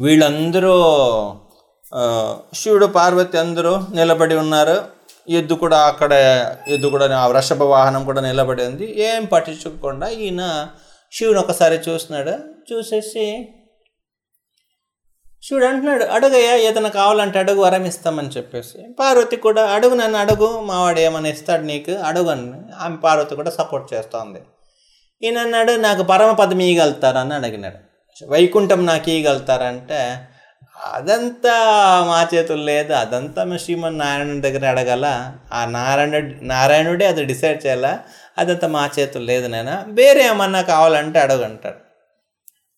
S1: వీళ్ళందరూ శివుడు పార్వతి అందరూ నిలబడి ఉన్నారు. ఎద్దు కూడా అక్కడ ఎద్దు కూడా ఆ వృషభ వాహనం కూడా నిలబడి ఉంది. ఏం పట్టించుకోకుండా ఈయన శివుని ఒకసారి చూస్తున్నాడు. చూసేసి శివుడు అంటున్నాడు అడుగయ్యా ఏదైనా కావాలంటే అడుగు వరం ఇస్తామని చెప్పేసి. పార్వతి కూడా అడుగు నన్ను అడుగు మావాడు ఏమైనా ఇస్తాడు నీకు? అడుగు అని ఆమె పార్వతి కూడా సపోర్ట్ చేస్తోంది. ఈయన అన్నాడు నాకు పరమపదం ఇయ్యగలుగుతారని అడిగినాడు. వైకుంఠం నాకు ఇయ్యగలుగుతారంటే అదంతా మా చేతుల్లో లేదు. అదంతా మేము శ్రీమన్ నారాయణుడి దగ్గర అడగల. ఆ నారాయణుడు నారాయణుడే అది డిసైడ్ చేయాలా. అదంతా మా చేతుల్లో లేదు నేను వేరే ఏమన్నా కావాలంటే అడగంటాడు.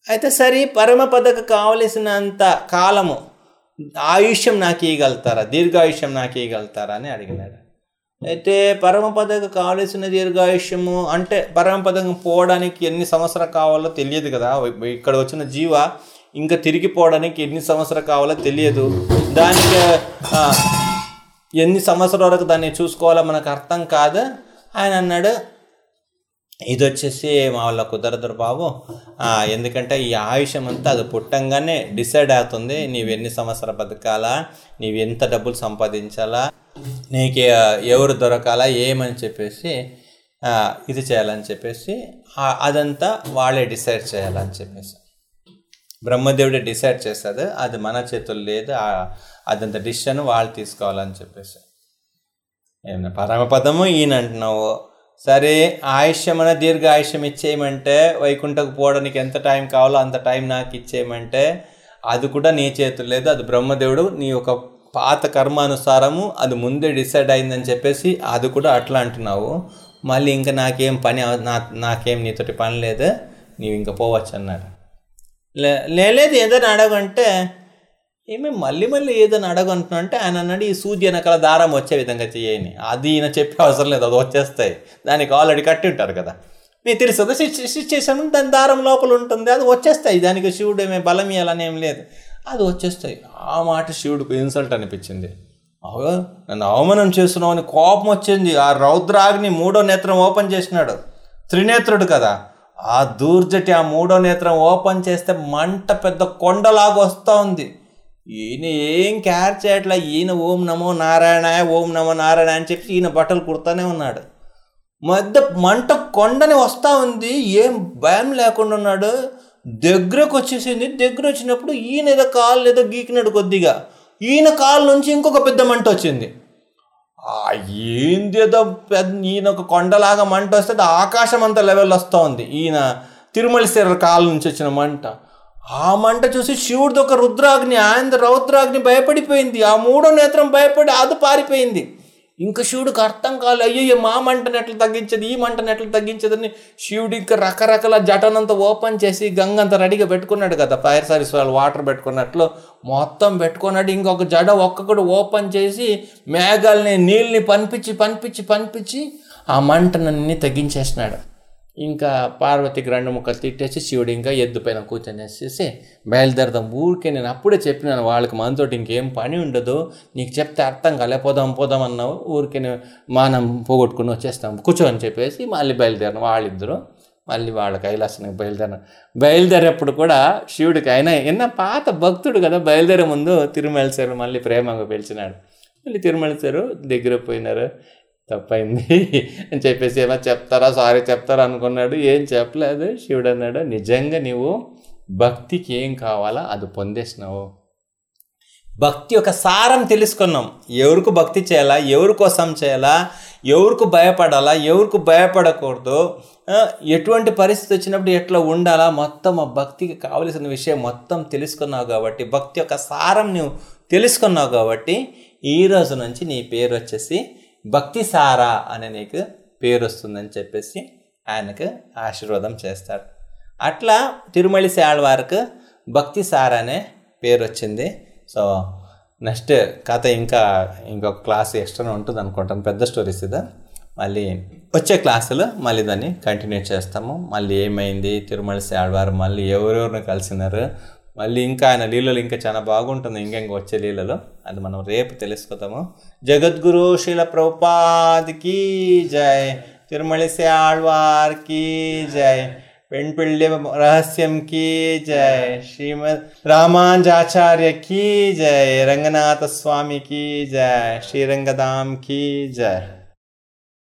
S1: అయితే సరే పరమపదకు కావలసినంత కాలము ఆయుష్యం నాకు ఇవ్వగలుగుతారా దీర్ఘాయుష్యం నాకు ఇవ్వగలుగుతారా అని అడిగినాడు. అయితే పరమపదకు కావలసిన దీర్ఘాయుష్యము అంటే పరమపదకు పోవడానికి ఎన్ని సంవత్సరాలు కావాలో తెలియదు కదా. ఇక్కడ వచ్చిన జీవ ఇంకా తిరిగిపోవడానికి ఎన్ని సంవత్సరాలు కావాలో తెలియదు. దానికి ఎన్ని సంవత్సరాల వరకు దాన్ని చూసుకోవాలో మనకు అర్థం కాదు. ఆయన అన్నాడు ఇది వచ్చేసి మా వాళ్ళ కుదరదు బాబు. ఎందుకంటే ఈ ఆయుషం అంతా అది పుట్టంగానే డిసైడ్ అవుతుంది. నీవు ఎన్ని సంవత్సరాలు బతకాలా? నీవు ఎంత డబ్బులు సంపాదించాలా? నీకు ఎవరు దొరకాలా? ఏమని చెప్పేసి ఇది చేయాలని చెప్పేసి అదంతా వాళ్ళే డిసైడ్ చేయాలని చెప్పేసి. బ్రహ్మదేవుడే డిసైడ్ చేస్తుంది అది మన చేతుల్లో లేదు అదంత డిసిషన్ వాళ్ళు తీసుకోవాలని చెప్పేసి. ఏమన్నా పరమపదము ఈయన అంటున్నావు? సరే ఆయుష్యమైన దీర్ఘ ఆయుష్యం ఇచ్చేయమంటే వైకుంఠకు పోవడానికి ఎంత టైం కావాలో అంత టైం నాకు ఇచ్చేయమంటే అది కూడా నీ చేతులు లేదు అది బ్రహ్మదేవుడు నీ ఒక పాత కర్మానుసారము అది ముందే డిసైడ్ అయిందని చెప్పేసి అది కూడా అట్లా అంటున్నావు. మళ్ళీ ఇంకా నాకేం పని అవ- నా నాకేం నీతోటి పని లేదు నీవు ఇంకా పోవచ్చు అన్నారు లే లేదు ఏదైనా అడగంటే ఏమి మళ్ళీ మళ్ళీ ఏదైనా అడగంటున్నా అంటే ఆయన అన్నాడు ఈ సూది వెనకాల దారం వచ్చే విధంగా చేయని అది ఈయన చెప్పే అవసరం లేదు అది వచ్చేస్తాయి. దానికి ఆల్రెడీ కట్టి ఉంటారు కదా. మీకు తెలుస్తుంది? సిచ్యువేషన్ దాని దారం లోపల ఉంటుంది అది వచ్చేస్తాయి. దానికి శివుడు ఏమే బలం ఇవ్వాలని ఏం లేదు. అది వచ్చేస్తాయి. ఆ మాట శివుడికి ఇన్సల్ట్ అనిపించింది. అవో నన్ను అవమానం చేస్తున్నావు అని కోపం వచ్చింది ఆ రౌద్రాగ్ని మూడో నేత్రం ఓపెన్ చేసినాడు. త్రినేత్రుడు కదా. ఆ దూర్జటి ఆ మూడో నేత్రం ఓపెన్ చేస్తే మంట పెద్ద కొండలాగా వస్తూ ఉంది ఈయన ఏం క్యార్ చేయట్లా? ఈయన ఓం నమో నారాయణ ఓం నమో నారాయణ అని చెప్పి ఈయన బట్టలు కుడతానే ఉన్నాడు. మధ్య మంట కొండని వస్తూ ఉంది ఏం భయం లేకుండా ఉన్నాడు. దగ్గరకు వచ్చేసింది. దగ్గర వచ్చినప్పుడు ఈయన ఏదో కాళ్ళు ఏదో గీకినాడు కొద్దిగా. ఈయన కాళ్ళ నుంచి ఇంకొక పెద్ద మంట వచ్చింది. ఆ ఏంది ఏదో పెద్ద ఈయన ఒక కొండలాగా మంట వస్తే అది ఆకాశం అంత లెవెల్ వస్తూ ఉంది ఈయన తిరుమల శరీర నుంచి వచ్చిన మంట. ఆ మంట చూసి శివుడిది ఒక రుద్రాగ్ని ఆయన రౌద్రాగ్ని భయపడిపోయింది. ఆ మూడో నేత్రం భయపడి అది పారిపోయింది. ఇంకా శివుడికి అర్థం కాలే. అయ్యో మా మంటను ఎట్లా తగ్గించేది ఈ మంటను ఎట్లా తగ్గించేదని శివుడు ఇంకా రకరకాల జటనంతా ఓపెన్ చేసి గంగ అంతా రెడీగా పెట్టుకున్నాడు కదా ఫైర్ సర్వీస్ వాళ్ళు వాటర్ పెట్టుకున్నట్లు. మొత్తం పెట్టుకున్నాడు. ఇంకొక జడ ఒక్కొక్కటి ఓపెన్ చేసి మేఘాలని నీళ్ళని పంపించి పనిపించి పంపించి ఆ మంటనన్నీ తగ్గించేసినాడు ఇంకా పార్వతికి రెండు ముక్కలు తిట్టేసి శివుడు ఇంకా ఎద్దు పైన కూర్చొనేసేసి బయలుదేరదాం. ఊరికే నేను అప్పుడే చెప్పినాను వాళ్ళకి మనతోటి ఇంకేం పని ఉండదు నీకు చెప్తే అర్థం కాలే పోదాం పోదాం అన్నావు. ఊరికే మానం పోగొట్టుకుని వచ్చేస్తాం. కూర్చో అని చెప్పేసి మళ్ళీ బయలుదేరిన వాళ్ళిద్దరూ మళ్ళీ వాళ్ళ కైలాసానికి బయలుదేరిన. బయలుదేరేప్పుడు కూడా శివుడికి ఆయన ఎన్న పాత భక్తుడు కదా బయలుదేరే ముందు తిరుమల సేరు మళ్ళీ ప్రేమగా పిలిచినాడు. మళ్ళీ తిరుమల సేరు దగ్గర పోయినారు. తప్పైంది అని చెప్పేసి ఏమో చెప్తారా? సారీ చెప్తారా అనుకున్నాడు. ఏం చెప్పలేదు. శివుడు అన్నాడు నిజంగా నీవు భక్తికి ఏం కావాలా? అది పొందేసినావు. భక్తి యొక్క సారం తెలుసుకున్నాం. ఎవరికి భక్తి చేయాలా? ఎవరి కోసం చేయాలా? ఎవరికి భయపడాలా? ఎవరికి భయపడకూడదు? ఎటువంటి పరిస్థితి వచ్చినప్పుడు ఎట్లా ఉండాలా? మొత్తం ఆ భక్తికి కావలసిన విషయం మొత్తం తెలుసుకున్నావు కాబట్టి భక్తి యొక్క సారం నువ్వు తెలుసుకున్నావు కాబట్టి ఈ రోజు నుంచి నీ పేరు వచ్చేసి భక్తి సారా అనే నీకు పేరు వస్తుందని చెప్పేసి ఆయనకు ఆశీర్వాదం చేస్తాడు. అట్లా తిరుమలి శాళ్వారికి భక్తి సారా అనే పేరు వచ్చింది సో నెక్స్ట్ కథ ఇంకా ఇంకొక క్లాస్ ఎక్స్ట్రా ఉంటుంది అనుకుంటాను పెద్ద స్టోరీస్ ఇది. మళ్ళీ వచ్చే క్లాసులో మళ్ళీ దాన్ని కంటిన్యూ చేస్తాము. మళ్ళీ ఏమైంది? తిరుమల శాళ్వారు మళ్ళీ ఎవరెవరిని కలిసినారు? మళ్ళీ ఇంకా ఆయన లీలలు ఇంకా చాలా బాగుంటుంది. ఇంకా ఇంకా వచ్చే లీలలో. అది మనం రేపు తెలుసుకుందాము. జగద్గురు శీల ప్రభుపాదికి జై. తిరుమలిసే ఆళ్వార్కి జై. పెండ్పిళ్ళి రహస్యం కీ జై. శ్రీమద్ రామాంజాచార్యకి కీ జై. రంగనాథ స్వామికి కీ జై. శ్రీరంగధామ్ కీ జై.